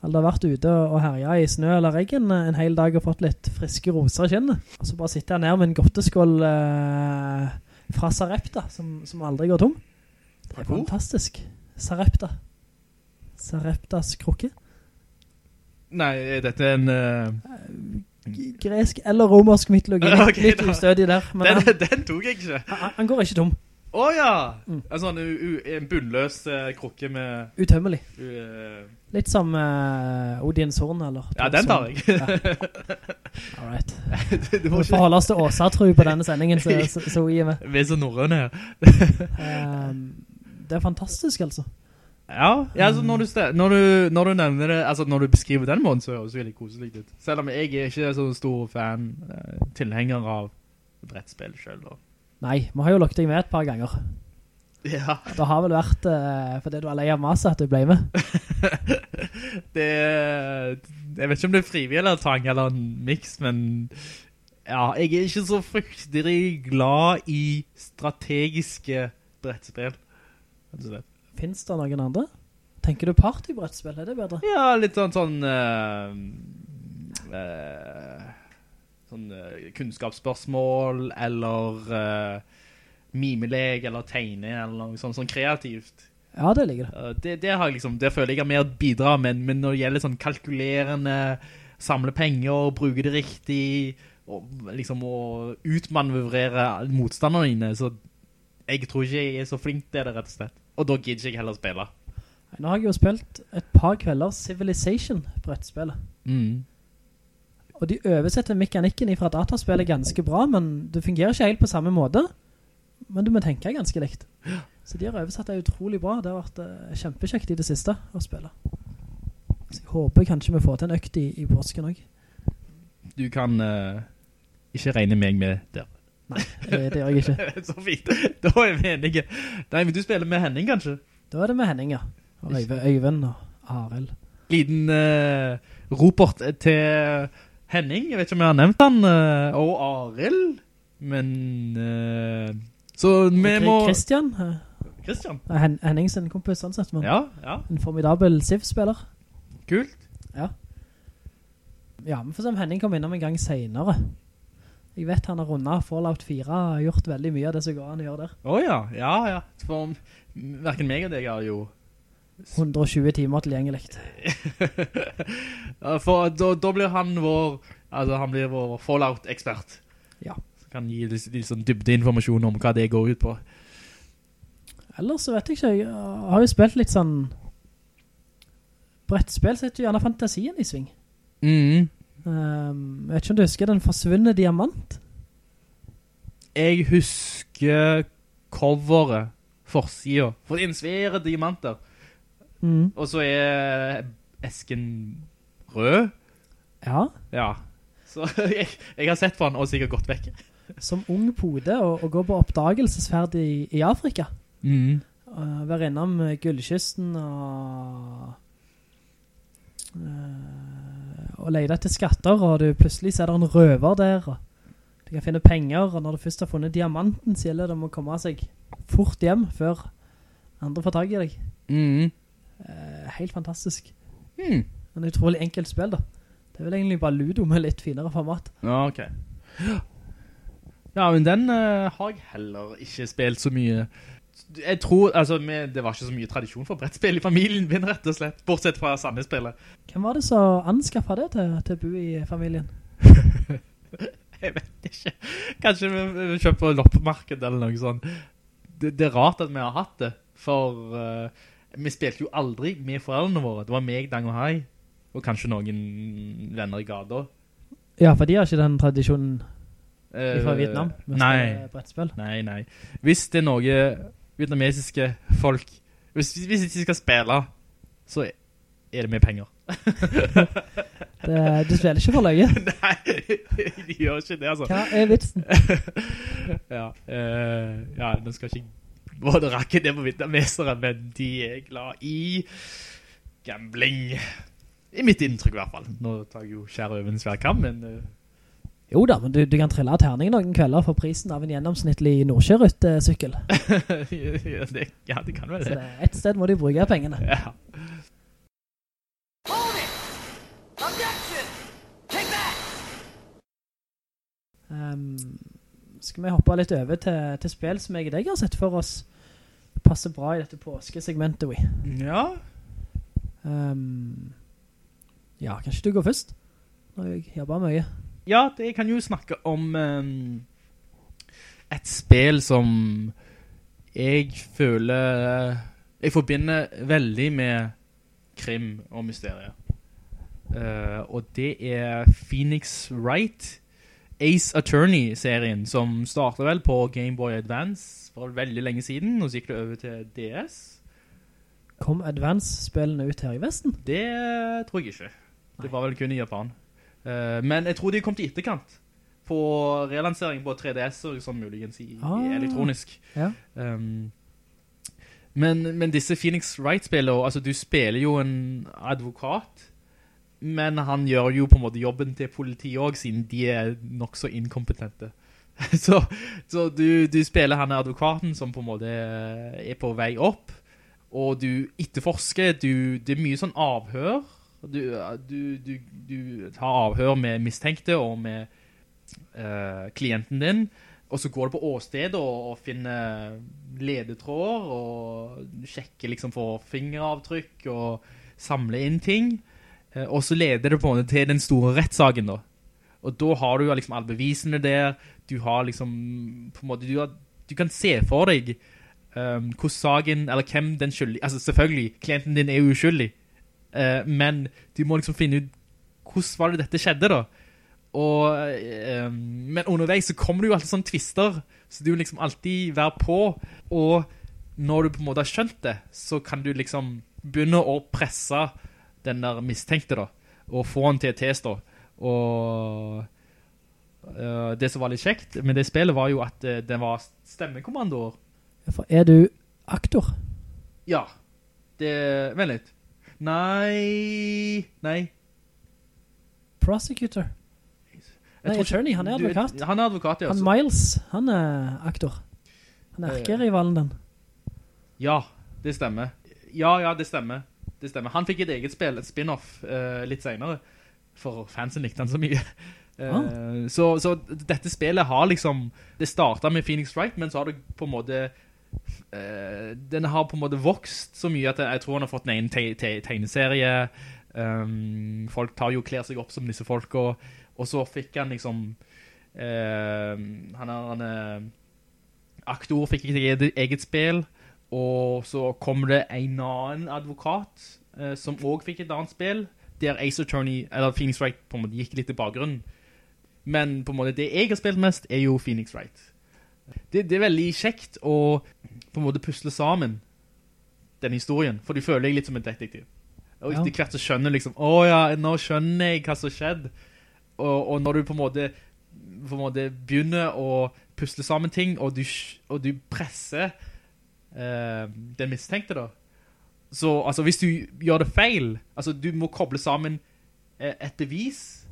eller har vært ute og herja i snø eller regn eh, en hel dag og fått litt friske roser i kinnet, og så bare sitter jeg ned med en godteskål uh, fra Sarepta, som, som aldri går tom. Det er fantastisk. Sarepta. Sareptas krukke. Nei, er dette en... Uh... Gresk eller romersk mytologi. Okay, litt ustødig der, men den, han, den tok jeg ikke. han, han går ikke tom. Åja! Mm. En sånn en bunnløs uh, krukke med... Utømmelig. Uh, Litt som uh, Odins horn, eller? ja, den tar jeg. All right. du, må ikke... forholde oss til Åsa, tror jeg, på denne sendingen, så, så, så vi er. Vi er så norrøne her. Ehm, det er fantastisk, altså. Ja, ja altså når du, når, du, når du nevner det, altså når du beskriver den måten, så høres det veldig koselig ut. Selv om jeg er ikke så stor fan, eh, tilhenger av brettspill selv. Og. Nei, vi har jo lukket deg med et par ganger. Ja, Det har vel vært uh, fordi du er lei av maset at du ble med. det Jeg vet ikke om det er frivillig eller tang eller en mix, men ja, jeg er ikke så fryktelig glad i strategiske brettspill. Rett og slett. Finnes det noen andre? Tenker du partybrettspill, er det bedre? Ja, litt sånn sånn uh, uh, Sånn uh, kunnskapsspørsmål Eller Mimeleg eller tegne Eller noe sånn, sånn kreativt Ja, det ligger det. Det, det, har jeg liksom, det føler jeg mer å bidra men, men når det gjelder sånn kalkulerende Samle penger, bruke det riktig og liksom å utmanøvrere motstanderne dine Så jeg tror ikke jeg er så flink til det rett og slett Og da gidder jeg heller spille Nå har jeg jo spilt et par kvelder Civilization brettspillet. Mm. Og de oversetter mekanikken fra dataspillet ganske bra, men det fungerer ikke helt på samme måte. Men du må tenke ganske likt. Så de har oversatt det utrolig bra. Det har vært eh, kjempekjekt i det siste å spille. Så jeg håper kanskje vi får til en økt i, i påsken også. Du kan uh, ikke regne meg med der. Det, det gjør jeg ikke. Så fint. Da er vi enige. Nei, men du spiller med Henning, kanskje? Da er det med Henning, ja. Og Øyvind og Arild. Liten uh, roport til Henning. Jeg vet ikke om jeg har nevnt han. uh, og Arild. Men Uh, Så vi må Kristian? Kristian? Hen Henning sin kompis, sett. Men Ja, ja. En formidabel SIV-spiller. Kult. Ja. Ja, men for se om Henning kom innom en gang senere. Jeg vet han har rundet Fallout 4 og gjort veldig mye av det som går an å gjøre der. Åja, ja, ja, ja. For hverken meg og deg har jo 120 timer tilgjengelig. For da, da blir han vår Altså han blir vår Fallout-ekspert Ja. Så kan gi litt, litt sånn dybdeinformasjon om hva det går ut på Ellers så vet jeg ikke, jeg har jo spilt litt sånn brettspill, så heter jo gjerne fantasien i sving. mm. Um, jeg vet ikke om du husker den forsvunne diamant? Jeg husker coveret Forsida For det er en svære diamanter Mm. Og så er esken rød Ja, Ja Så jeg, jeg har sett på den og sikkert gått vekk som ung pode og, og gå på oppdagelsesferd i, i Afrika. mm. Uh, være innom gullkysten og uh, og leide etter skatter, og du plutselig ser det en røver der, og du kan finne penger, og når du først har funnet diamanten, så gjelder det om å komme seg fort hjem før andre får tag i deg. Mm. Eh, helt fantastisk. Mm. En utrolig enkelt spill da. Det er vel egentlig bare Ludo med litt finere format. Ja, ok. Ja, men den uh, har jeg heller ikke spilt så mye. Jeg tror, altså, det var ikke så mye tradisjon for brettspill i familien min, rett og slett. Bortsett fra Sandespillet. Hvem var det som anskaffet det til, til Bo i familien? Jeg vet ikke. Kanskje vi, kjøper på loppemarked eller noe sånt. Det, det er rart at vi har hatt det, for uh, vi spilte jo aldri med foreldrene våre. Det var meg, Dang og Hai, og kanskje noen venner i gata. Ja, for de har ikke den tradisjonen Eh, fra Vietnam. med Nei. brettspill. Nei, nei. Hvis det er noe vietnamesiske folk, hvis, hvis de skal spille, så er det mye penger. Det, du spiller ikke for løye. nei, de gjør ikke det, altså. Hva er vitsen? ja, eh, ja, den skal ikke både rakke det på vietnamesere, men de er glad i gambling. I mitt inntrykk i hvert fall. Nå tar jeg jo kjære over en svær kam, men... eh, Jo da, men du, du kan trille av terning noen kvelder for prisen av en gjennomsnittlig Nordkjørutt-sykkel. ja, det, ja, det kan være Så det. er et sted må du bruke pengene. Ja. Um, skal vi hoppe litt over til, til spill som jeg og deg har sett for oss passer bra i dette påskesegmentet vi. Ja, Um, ja, kanskje du går først? Når jeg jobber mye. Ja, det, kan jo snakke om um, et spill som jeg føler jeg forbinder veldig med krim og mysterier. Uh, og det er Phoenix Wright Ace Attorney-serien, som startet vel på Game Boy Advance for veldig lenge siden, og så gikk det over til DS. Kom Advance-spillene ut her i Vesten? Det tror jeg ikke. Det var vel kun i Japan. Eh, men jeg tror de kom til etterkant. På relansering på 3DS og sånn muligens i, Ah. i elektronisk. Ja. Um, men, men disse Phoenix Wright-spillene, altså du spiller jo en advokat, men han gjør jo på en måte jobben til politiet også, siden de er nok så inkompetente. så så du, du spiller han advokaten som på en måte er på vei opp, og du etterforsker, du, det er mye sånn avhør, du, du, du, du tar avhør med mistenkte og med uh, klienten din, og så går du på åsted og, og finner ledetråder og sjekker liksom for fingeravtrykk og samler inn ting. uh, og så leder det på en måte til den store rettssagen da. Og da har du liksom alle bevisene der. Du har liksom på en måte, du, har, du kan se for deg um, hvordan saken, eller hvem den skyldig, altså selvfølgelig, klienten din er uskyldig, Eh, men du må liksom finne ut, hvordan var det dette skjedde da? Og, eh, men underveis så kommer det jo alltid sånne twister, så du må liksom alltid være på, og når du på en måte har skjønt det, så kan du liksom begynne å presse den der mistenkte da, og få han til å tilstå. Og uh, det som var litt kjekt med det spillet var jo at uh, det var stemmekommandoer. For er du aktor? Ja, det, vent litt. Nei, nei. Prosecutor? Nei, attorney, han er du- advokat. Han er advokat, ja. Han Miles, han er aktor. Han er Eh. erkerivalen den. Ja, det stemmer. Ja, ja, det stemmer. Det stemmer. Han fikk et eget spill, et spin-off, uh, litt senere. For fansen likte han så mye. Eh, Ah. så, så dette spillet har liksom, det startet med Phoenix Wright, men så har det på en måte, eh, den har på en måte vokst så mye at jeg tror han har fått en egen te te tegneserie. Um, folk tar jo og kler seg opp som disse folk, og, og så fikk han liksom, Uh, han er, en... Uh, aktor, fikk ikke eget, eget spill, og så kom det en annen advokat uh, som også fikk et annet spill, der Ace Attorney, eller Phoenix Wright på en måte gikk litt i bakgrunnen. Men på en måte det jeg har spilt mest er jo Phoenix Wright. Det, det er veldig kjekt å på en måte pusle sammen den historien, for du føler deg litt som en detektiv. Og Ja. etter hvert så skjønner du liksom, å ja, nå skjønner jeg hva som skjedde. Og, og når du på en måte, på en måte begynner å pusle sammen ting, og du, og du presser eh, den mistenkte da, så altså, hvis du gjør det feil, altså du må koble sammen eh, et bevis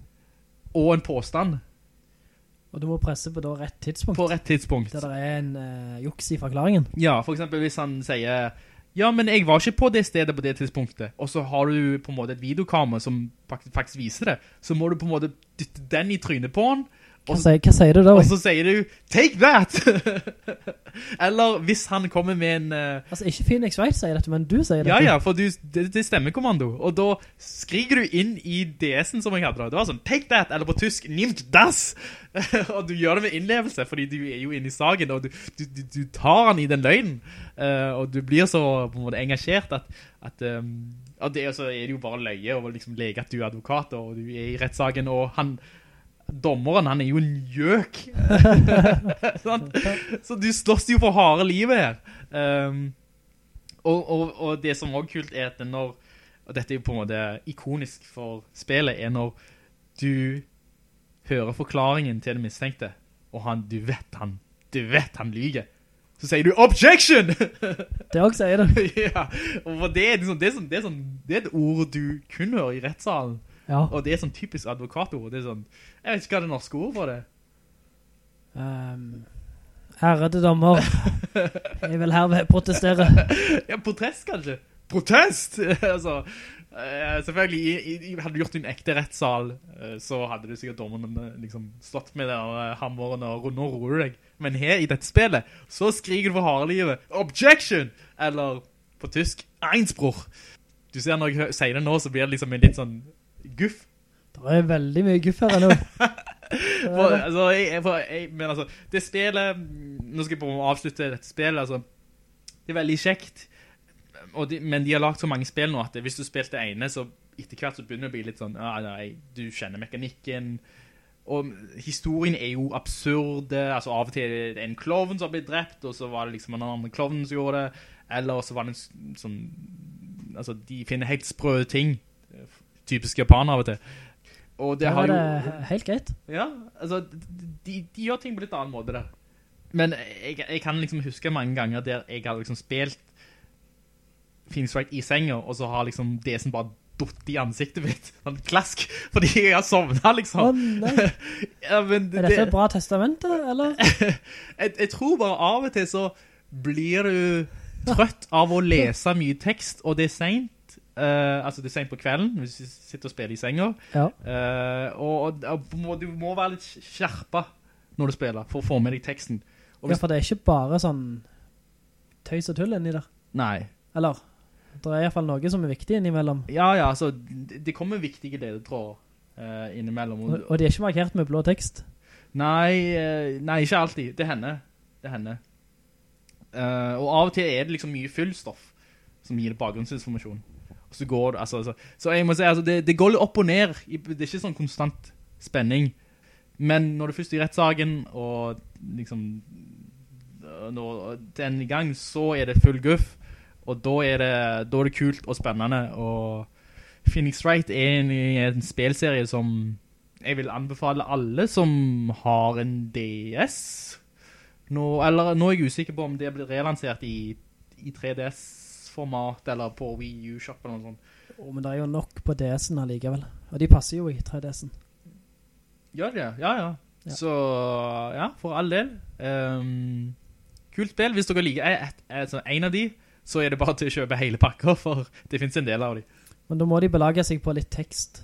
og en påstand Og du må presse på da rett tidspunkt. på rett tidspunkt. Der det er en uh, juks i forklaringen. Ja, for eksempel hvis han sier Ja, men jeg var ikke på det stedet på det tidspunktet Og så har du på en måte et videokamera Som faktisk viser det Så må du på en måte dytte den i trynet på han Hva, sier, hva sier du da? og så sier du Take that! Eller hvis han kommer med en Uh... Altså, ikke Phoenix Wright sier dette, men du sier dette. Ja, ja, for du, det, det er stemmekommando Og da skriker du inn i DS-en som jeg hadde da Det var sånn, take that, eller på tysk Nimmt das! og du gjør det med innlevelse Fordi du er jo inne i saken Og du, du, du, du tar han i den løgnen Uh, Og du blir så på en måte engasjert At, at um, og det, så er det jo bare løye Og liksom lege at du er advokat Og du er i rettssaken Og han Dommeren, han er jo en gjøk Så du slåss jo for harde livet her um, og, og, og det som også er kult er at når, og dette er jo på en måte ikonisk for spillet, er når du hører forklaringen til den mistenkte, og han, du vet han, du vet han lyger. Så sier du OBJECTION! Det også sier du. ja, og det er, liksom, det, er sånn, det, er sånn, det er et ord du kun hører i rettssalen. Ja. Og det er sånn typisk advokatord. Det er sånn, jeg vet ikke hva det norske ord for det. Um, herrede dommer, jeg vil herved protestere. Ja, protest kanskje. Protest! altså, eh, selvfølgelig, i, i, hadde du gjort en ekte rettssal, eh, så hadde du sikkert dommerne liksom stått med eh, hammeren og nå roer du deg. Men her i dette spillet, så skriker du for harelivet, OBJECTION! Eller på tysk, Einsbruch. Du ser når jeg sier det nå, så blir det liksom en litt sånn guff. Det er veldig mye guff her nå. For, altså, jeg, for, jeg, men altså, det spillet, nå skal jeg på avslutte dette spillet, altså, det er veldig kjekt, de, men de har lagt så mange spill nå, at hvis du spilte det ene, så etter hvert så begynner det å bli litt sånn, ah, nei, du kjenner mekanikken, og historien er jo absurd, altså av og til er det en klovn som har blitt drept, og så var det liksom en annen klovn som gjorde det, eller så var det en sånn, altså de finner helt sprø ting, typisk japaner av og til, og det Det har jo... det helt greit. Ja, altså, de, de gjør ting på litt annen måte der. Men jeg, jeg kan liksom huske mange ganger der jeg har liksom spilt Phoenix Wright i senga, og så har liksom det som bare dutt i ansiktet mitt. Sånn klask, fordi jeg har sovnet liksom. Å nei, ja, men er dette et bra testament, eller? jeg, jeg tror bare av og til så blir du trøtt av å lese mye tekst, og det er sent. Eh, altså det er sent på kvelden, hvis du sitter og spiller i senga. Ja. Uh, og, og må, du må være litt skjerpa når du spiller, for å få med deg teksten. Hvis, Ja, for det er ikke bare sånn tøys og tull inni der. Nei. Eller, det er i hvert fall noe som er viktig innimellom. Ja, ja, altså, det, det kommer viktige ledetråd uh, innimellom. Og, og de er ikke markert med blå tekst. Nei, eh, nei, ikke alltid. Det hender. Det hender. Uh, og av og til er det liksom mye fyllstoff som gir det bakgrunnsinformasjon. Og så går det, altså, altså så jeg må si, altså, det, det går litt opp og ned. Det er ikke sånn konstant spenning. Men når du først i rettssagen, og liksom øh, når den i gang, så er det full guff. Og da er det, da er det kult og spennende. Og Phoenix Wright er en, en spilserie som jeg vil anbefale alle som har en DS. Nå, eller, nå er jeg usikker på om det blir relansert i, i 3DS-format, eller på Wii U-shop eller noe sånt. Å, men det er jo nok på DS-en allikevel. Og de passer jo i 3DS-en. Gjør det? Ja, ja. Ja. Så, ja, for all del. Um, kult spill. Hvis dere liker et, et, et, en av de, så er det bare til å kjøpe hele pakker, for det finnes en del av de. Men da må de belage seg på litt tekst.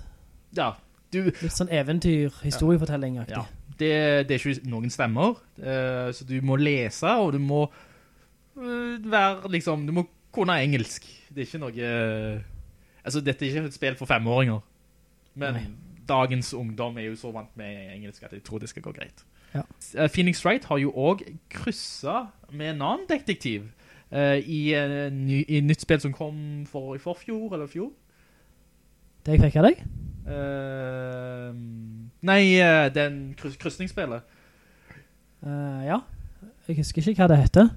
Ja, du, Litt sånn eventyr, historiefortelling-aktig. ja. Det, det er ikke noen stemmer, uh, så du må lese, og du må uh, være liksom, du må kunne engelsk. Det er ikke noe, altså dette er ikke et spill for femåringer, men Nei. dagens ungdom er jo så vant med engelsk at jeg tror det skal gå greit. Ja. Eh, Phoenix Wright har jo også krysset med en annen detektiv uh, i, eh, ny, i nytt spill som kom for, i forfjor, eller fjor. Det jeg fikk av deg? Uh, nei, den krys kryssningsspill Eh, ja. Jeg husker ikke hva det heter.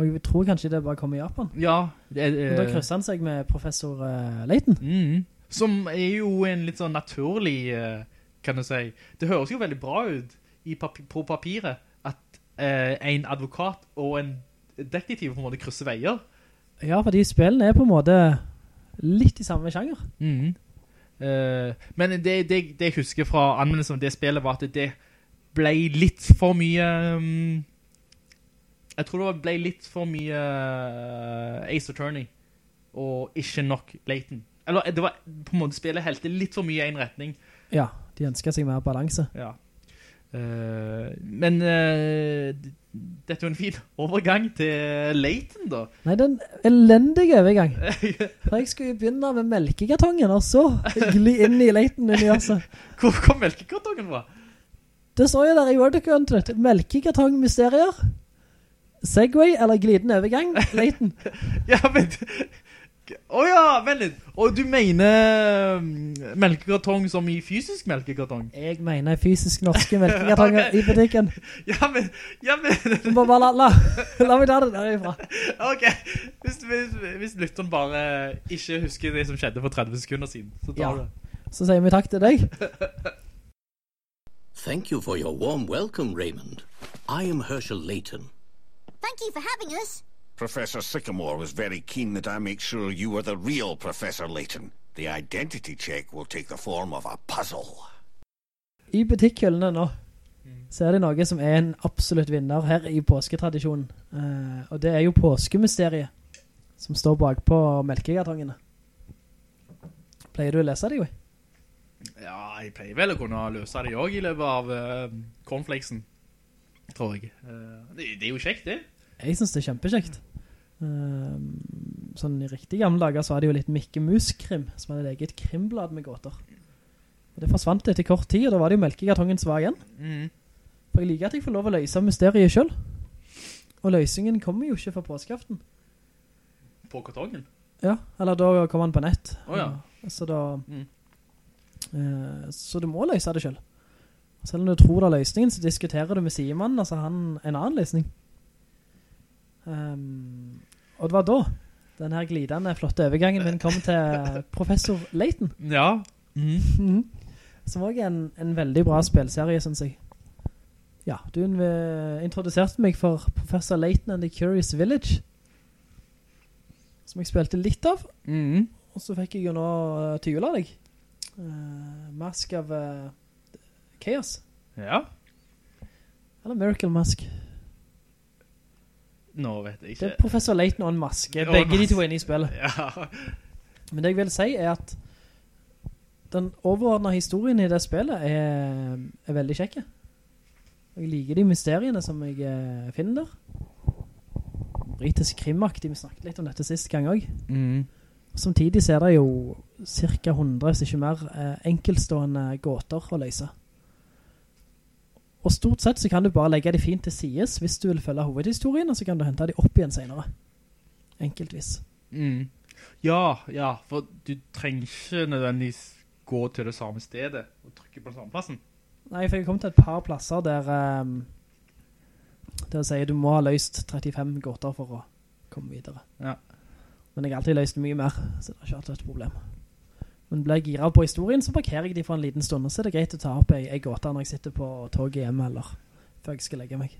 Og jeg tror kanskje det bare kom i Japan. Ja, det det, da krysser han seg med professor uh, Layton. mm, Som er jo en litt sånn naturlig, uh, kan du si. Det høres jo veldig bra ut i papi på papiret at uh, en advokat og en detektiv på en måte krysser veier. Ja, fordi spillene er på en måte litt i samme sjanger. Mm. Uh, men det, det, det jeg husker fra anmeldelsen av det spillet var at det ble litt for mye um, Jeg tror det ble litt for mye uh, Ace Attorney og ikke nok Leighton. Eller det var på en måte spillet helte litt for mye i en retning. Ja, de ønsker seg mer balanse. Ja. Uh, men uh, dette er jo en fin overgang til Leighton da. Nei, det er en elendig overgang. For jeg skulle begynne med melkekartongen, og så gli inn i Leighton. Altså. Hvor kom melkekartongen fra? Det står jo der i Word-accountet. Melkekartong-mysterier. Segway, eller glidende overgang. Leighton Ja, vent. Å ja, vent litt. Og du mener mm, melkekartong som i fysisk melkekartong? Jeg mener fysisk norske melkekartonger i butikken. Ja, men... Ja, men... Du må bare la, la, la meg ta det derifra. Ok, hvis, hvis, hvis lytteren bare ikke husker det som skjedde for 30 sekunder siden, så tar Ja. det. Så sier vi takk til deg. Thank you for your warm welcome, Raymond. I am Herschel Layton. Thank you for having us. Professor Sycamore was very keen that I make sure you were the real Professor Layton. The identity check will take the form of a puzzle. I butikkhyllene nå, så er det noe som er en absolutt vinner her i påsketradisjonen. Uh, og det er jo påskemysteriet som står bak på melkekartongene. Pleier du å lese det, jo? Ja, jeg pleier vel å kunne løse det også i løpet av uh, cornflakesen, tror jeg. Eh, det, det er jo kjekt, det. Jeg synes det er kjempekjekt. Eh, sånn i riktig gamle dager så var det jo litt Mikke Mus-krim, som hadde legget eget krimblad med gåter. Og det forsvant etter kort tid, og da var det jo melkekartongen som var igjen. Mm. For jeg liker at jeg får lov å løse mysteriet selv. Og løsningen kommer jo ikke fra påskaften. På kartongen. Ja, eller da kommer han på nett. Ja. Så da... Mm. Eh, så du må løse det selv. Selv om du tror det er løsningen, så diskuterer du med Simon, altså han en annen løsning. Um, og det var da den her glidende flotte overgangen min kom til professor Leighton. Ja. Mm. Mhm. Som også er en, en veldig bra spilserie, synes jeg. Ja, du introduserte meg for Professor Leighton and the Curious Village. Som jeg spilte litt av. Mhm. Og så fikk jeg jo nå uh, til jul av deg. Uh, Mask av... eh, Chaos. Ja. Eller Miracle Mask. Nå vet jeg ikke. Det er Professor Leighton og en maske. Begge de to er inne i spillet. Ja. Men det jeg vil si er at den overordnede historien i det spillet er, er veldig kjekke. Jeg liker de mysteriene som jeg eh, finner der. Britisk krimaktig, vi snakket litt om dette siste gang også. Mm. Samtidig så er det jo cirka 100, hvis ikke mer, eh, enkeltstående gåter å løse. Og stort sett så kan du bare legge de fint til sides hvis du vil følge hovedhistorien, og så kan du hente de opp igjen senere. Enkeltvis. Mm. Ja, ja, for du trenger ikke nødvendigvis gå til det samme stedet og trykke på den samme plassen. Nei, for jeg kom til et par plasser der um, der sier du må ha løst 35 gåter for å komme videre. Ja. Men jeg har alltid løst mye mer, så det har ikke vært et problem. Men ble jeg gira på historien, så parkerer jeg de for en liten stund, og så er det greit å ta opp ei, ei gåte når jeg sitter på toget hjemme, eller før jeg skal legge meg.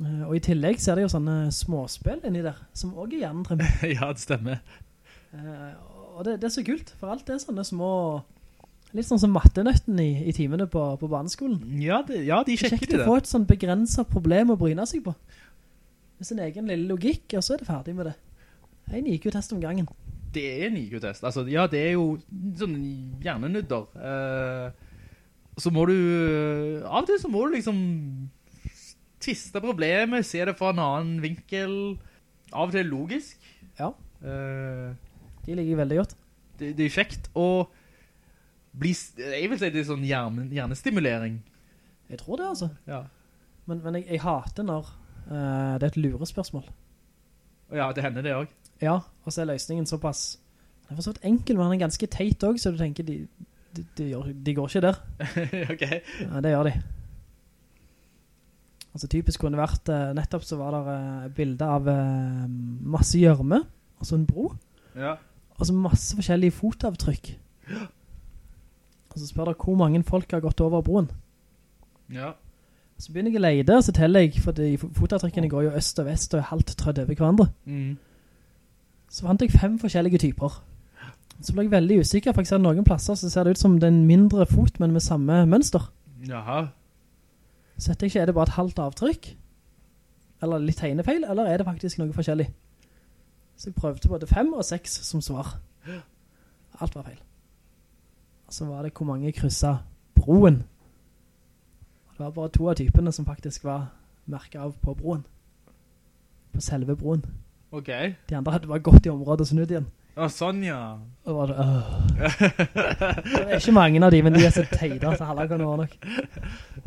Eh, og i tillegg så er det jo sånne småspill inni der, som også er hjernetrim. ja, det stemmer. Eh, og det, det er så kult, for alt det er sånne små, litt sånn som mattenøtten i, i timene på, på barneskolen. Ja, det, ja de sjekker Kjekt de å få et sånn begrenset problem å bryne seg på. Med sin egen lille logikk, og så er det ferdig med det. En IQ-test om gangen. Det er en IQ-test. Altså, ja, det er jo sånn hjernenudder. Uh, så må du, av og til så må du liksom tviste problemet, se det fra en annen vinkel. Av og til logisk. Ja. Uh, De ligger veldig godt. det, det er kjekt å bli, jeg vil si det er sånn hjerne, hjernestimulering. Jeg tror det, altså. Ja. Men, men jeg, jeg hater når uh, det er et lurespørsmål. Og ja, det hender det også. Ja, og så er løsningen såpass Den er for så vidt enkel, men den er ganske teit også, så du tenker de, de, de, gjør, de går ikke der. ok. Ja, det gjør de. Altså typisk kunne det vært, eh, nettopp så var det eh, bilder av eh, masse gjørme, altså en bro, Ja. Altså masse forskjellige fotavtrykk. Og så spør dere hvor mange folk har gått over broen. Ja. Så begynner jeg å leide, og så teller jeg, for de fotavtrykkene går jo øst og vest og er halvt trødd over hverandre. Mm. Så fant jeg fem forskjellige typer. Så ble jeg veldig usikker, for jeg ser noen plasser så ser det ut som det er en mindre fot, men med samme mønster. Jaha. Så vet jeg ikke, er det bare et halvt avtrykk? Eller litt tegnefeil, eller er det faktisk noe forskjellig? Så jeg prøvde både fem og seks som svar. Alt var feil. Og så var det hvor mange krysset broen. Og det var bare to av typene som faktisk var merket av på broen. På selve broen. Ok. De andre hadde bare gått i området og snudd igjen. Å, sånn ja. Og var det, øh. det er ikke mange av de, men de er så teide, så heller kan det være nok.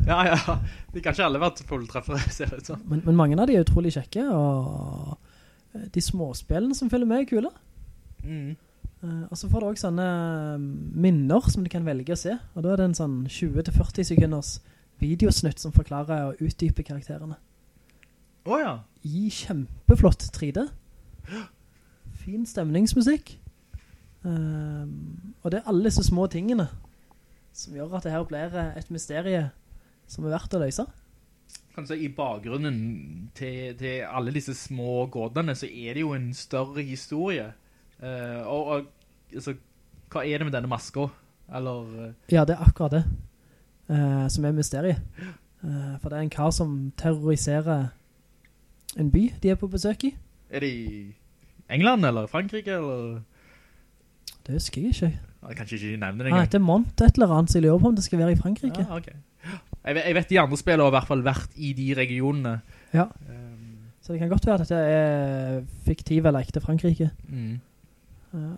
Ja, ja. De kan ikke alle vært fulltreffere, ser det ut som. Men, men mange av de er utrolig kjekke, og eh, de småspillene som følger med er kule. Mm. Eh, og så får du også sånne mm, minner som du kan velge å se, og da er det en sånn 20-40 sekunders videosnutt som forklarer og utdyper karakterene. Åja. I kjempeflott 3D. Fin stemningsmusikk. Um, og det er alle disse små tingene som gjør at det her blir et mysterie som er verdt å løse. Kan du si, i bakgrunnen til, til alle disse små gårdene, så er det jo en større historie. Uh, og, og altså, hva er det med denne maska? Eller... eh, Ja, det er akkurat det uh, som er mysteriet. Uh, for det er en kar som terroriserer en by de er på besøk i. Er det i England, eller Frankrike, eller... Det husker jeg ikke. Jeg kan ikke nevne det Han det er Mont et eller annet, så jeg lurer på om det skal være i Frankrike. Ja, ok. Jeg vet, jeg vet de andre spillene har i hvert fall vært i de regionene. Ja. Så det kan godt være at dette er fiktive eller ekte Frankrike. Mm.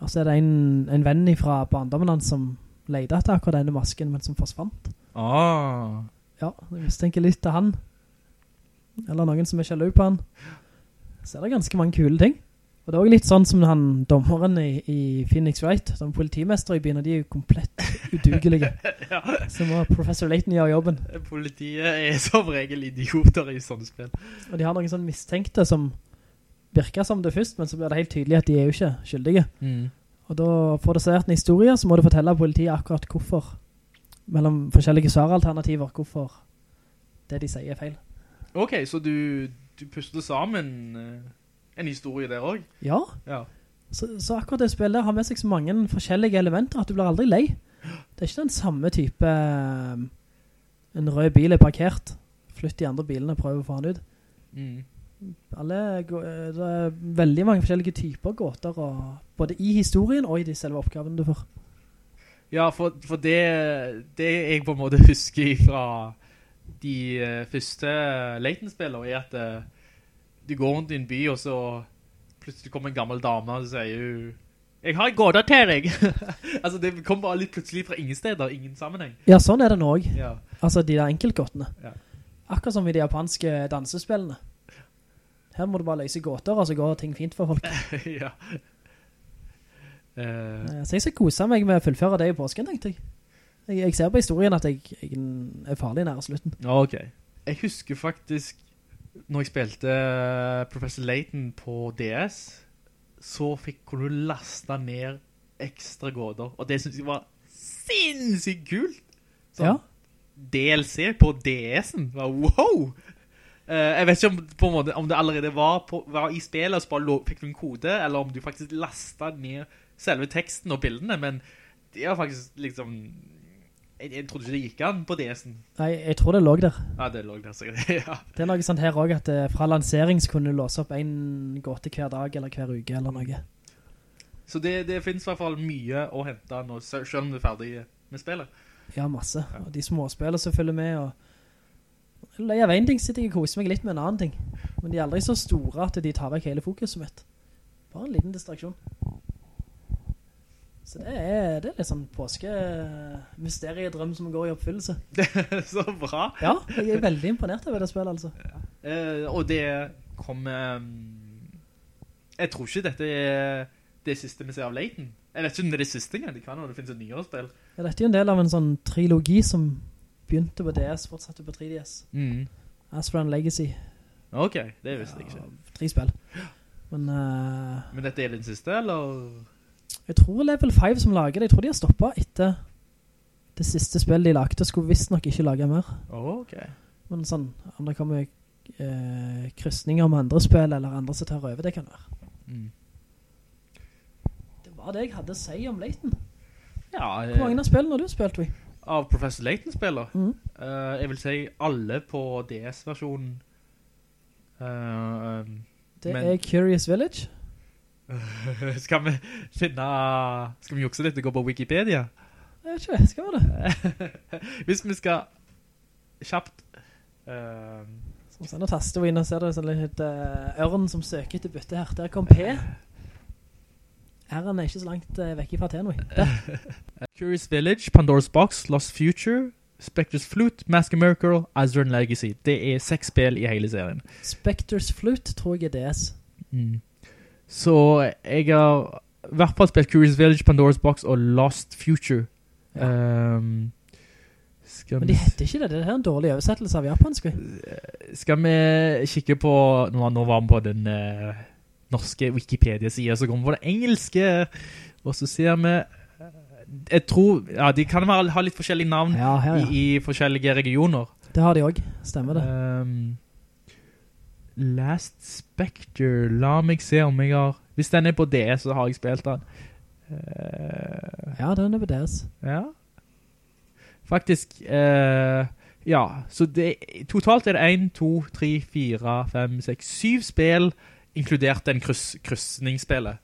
Og så er det en, en venn fra barndommen hans som leide etter akkurat denne masken, men som forsvant. Ah. Ja, jeg mistenker litt til han. Eller noen som er sjalu på han. Så er det ganske mange kule ting. Og det er også litt sånn som han dommeren i, i Phoenix Wright, som politimester i byen, de er jo komplett udugelige. Ja. Så må Professor Layton gjøre jobben. Politiet er som regel idioter i sånne spill. Og de har noen sånn mistenkte som virker som det først, men så blir det helt tydelig at de er jo ikke skyldige. Mm. Og da får du servert en historie, så må du fortelle politiet akkurat hvorfor, mellom forskjellige svaralternativer, hvorfor det de sier er feil. Ok, så du, du pustet sammen eh, en historie der også? Ja, Ja. så, så akkurat det spillet har med seg så mange forskjellige elementer at du blir aldri lei. Det er ikke den samme type eh, en rød bil er parkert, flytt de andre bilene og prøv å få han ut. Mm. Alle, eh, det er veldig mange forskjellige typer gåter, både i historien og i de selve oppgavene du får. Ja, for, for det, det jeg på en måte husker fra de eh, første Leighton-spillere er at eh, du går rundt i en by, og så plutselig kommer en gammel dame og sier jo jeg har en til deg. altså, det kommer bare litt plutselig fra ingen steder, ingen sammenheng. Ja, sånn er det nå også. Ja. Altså de der enkeltgåtene. Ja. Akkurat som i de japanske dansespillene. Her må du bare løse gåter, og så går ting fint for folk. ja. Eh, Så jeg skal kose meg med å fullføre det i påsken, tenkte jeg. Jeg, jeg ser på historien at jeg, jeg er farlig nær slutten. ok. Jeg husker faktisk, når jeg spilte eh, Professor Layton på DS, så fikk kunne du laste ned ekstra gåder, og det synes jeg var sinnssykt kult. Sånn, Ja. DLC på DS-en. Var Wow! Uh, jeg vet ikke om, på en måte, om det allerede var, på, var i spillet, og så bare fikk du en kode, eller om du faktisk lastet ned selve teksten og bildene, men det er faktisk liksom... Jeg, jeg trodde ikke det gikk an på DS-en. Nei, jeg tror det lå der. Ja, det lå der sikkert, ja. Det er noe sånt her også, at eh, fra lansering så kunne du låse opp en gåte hver dag, eller hver uke, eller noe. Så det, det finnes i hvert fall mye å hente nå, selv om du er ferdig med spillet. Ja, masse. Og de småspillene som følger med, og Lei av en ting sitter jeg og koser meg litt med en annen ting. Men de er aldri så store at de tar vekk hele fokuset mitt. Bare en liten distraksjon. Så det er, det er sånn påske-mysteriedrøm som går i oppfyllelse. Så bra. Ja, jeg er veldig imponert over det spillet, altså. Eh, og det kommer... um, Jeg tror ikke dette er det siste vi ser av Leighton. Jeg vet ikke om det er det siste engang. Det kan når det finnes et nyere spill. Ja, dette er jo en del av en sånn trilogi som begynte på DS, fortsatte på 3DS. Mm. Asperan Legacy. Ok, det visste jeg ikke. Tre spill. Men uh... Men dette er den siste, eller? Jeg tror Level 5 som lager det, jeg tror de har stoppet etter det siste spillet de lagde, skulle visst nok ikke lage mer. ok. Men sånn, om det kommer eh, kryssninger med andre spill, eller andre som tar over, det kan være. Mm. Det var det jeg hadde å si om Leighton. Ja, Hvor mange av spillene har du spilt, vi? Av Professor Leighton-spiller? Mm. Uh, jeg vil si alle på DS-versjonen. Uh, um, Det men- er Curious Village. skal vi finne... Skal vi jukse litt og gå på Wikipedia? Jeg vet ikke, skal vi det? Hvis vi skal kjapt... Uh, Så sånn, nå taster vi inn og ser det sånn litt uh, ørn som søker til bytte her. Der kom P. R-en er ikke så langt uh, vekk fra Tenoi. Curious Village, Pandora's Box, Lost Future, Spectre's Flute, Mask of Miracle, Azure Legacy. Det er seks spill i hele serien. Spectres Flute tror jeg er DS. Mm. Så jeg har i hvert fall spilt Curious Village, Pandora's Box og Lost Future. Um, Men de heter ikke det. Det er en dårlig oversettelse av japansk. skal vi kikke på Nå, nå var vi på den uh, norske Wikipedia-siden, så kommer vi på det engelske, og så ser vi eh, Jeg tror Ja, de kan ha litt forskjellige navn Ja, her, ja. i, i forskjellige regioner. Det har de også. Stemmer det. Um, Last Spectre La meg se om jeg har Hvis den er på DS så har jeg spilt den Uh, Ja, den er på DS. Ja Faktisk uh, Ja, så det, totalt er det 1, 2, 3, 4, 5, 6 7 spill Inkludert den kryss, kryssningsspillet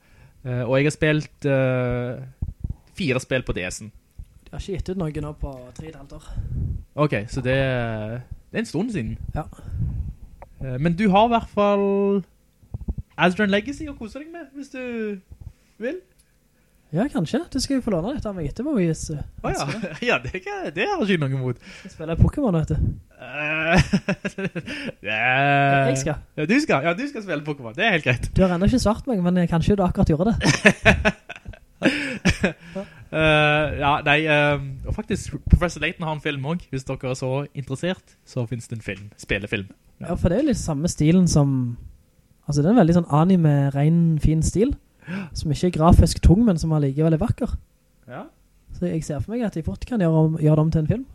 Uh, Og jeg har spilt Fire spill på DS-en De har ikke gitt ut noen nå på 3,5 år. Ok, så det, det er en stund siden Ja. Eh, Men du har i hvert fall Azran Legacy å kose deg med, hvis du vil. Ja, kanskje. Du skal jo få låne litt av meg etterpå. Hvis, uh, Åja, ja, det, kan, det har ikke noe imot. Jeg spiller Pokémon, vet du. yeah. Jeg skal. Ja, du skal, ja, du skal spille Pokémon, det er helt greit. Du har enda ikke svart meg, men kanskje du akkurat gjorde det. uh, ja, nei, eh, og faktisk Professor Layton har en film også, hvis dere er så interessert, så finnes det en film, spillefilm. Ja, for det er jo litt samme stilen som... Altså, det er en veldig sånn anime, ren, fin stil. Som ikke er grafisk tung, men som allikevel er vakker. Ja. Så jeg ser for meg at de fort kan gjøre, om, gjøre det om til en film.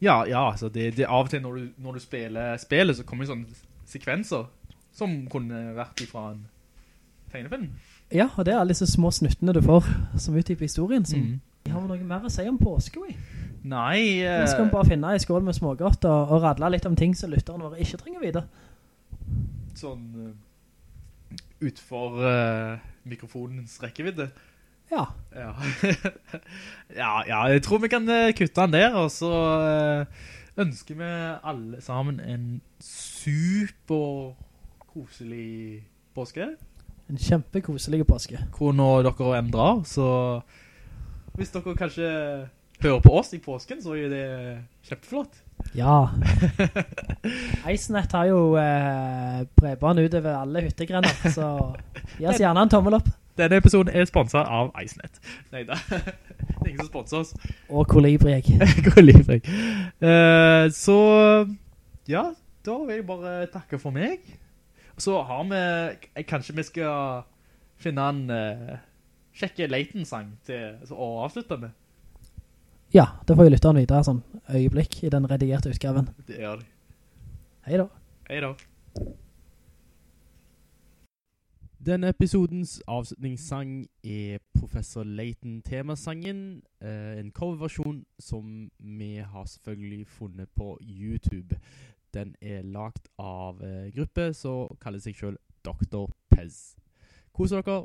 Ja, ja, altså det, det er av og til når du, når du spiller spillet, så kommer det sånne sekvenser som kunne vært ifra en tegnefilm. Ja, og det er alle disse små snuttene du får som utdyper historien. Som, Mhm. Vi har noe mer å si om påske, vi. Nei, Uh... Nå skal vi bare finne en skål med smågodt og, og radle litt om ting som lytterne våre ikke trenger videre. sånn uh, utfor uh, mikrofonens rekkevidde. Ja. Ja. ja, ja, jeg tror vi kan kutte den der, og så ønsker vi alle sammen en super koselig påske. En kjempekoselig påske. Hvor nå dere endrer, så hvis dere kanskje hører på oss i påsken, så er det kjempeflott. Ja. Icenet har jo eh, bredbånd utover alle hyttegrenner, så gi oss gjerne en tommel opp. Denne episoden er sponset av Icenet. Neida, det er ingen som sponser oss. Og Kolibrig. Kolibrig. Uh, så, ja, da vil jeg bare takke for meg. Så har vi, kanskje vi skal finne en uh, kjekke Leighton-sang til å avslutte med. Ja, det får jo lytteren videre sånn øyeblikk i den redigerte utgaven. Det gjør de. Hei da. Hei da. Denne episodens avslutningssang er Professor Layton temasangen, eh, en coverversjon som vi har selvfølgelig funnet på YouTube. Den er lagt av eh, gruppe som kaller seg selv Dr. Pez. Kos dere!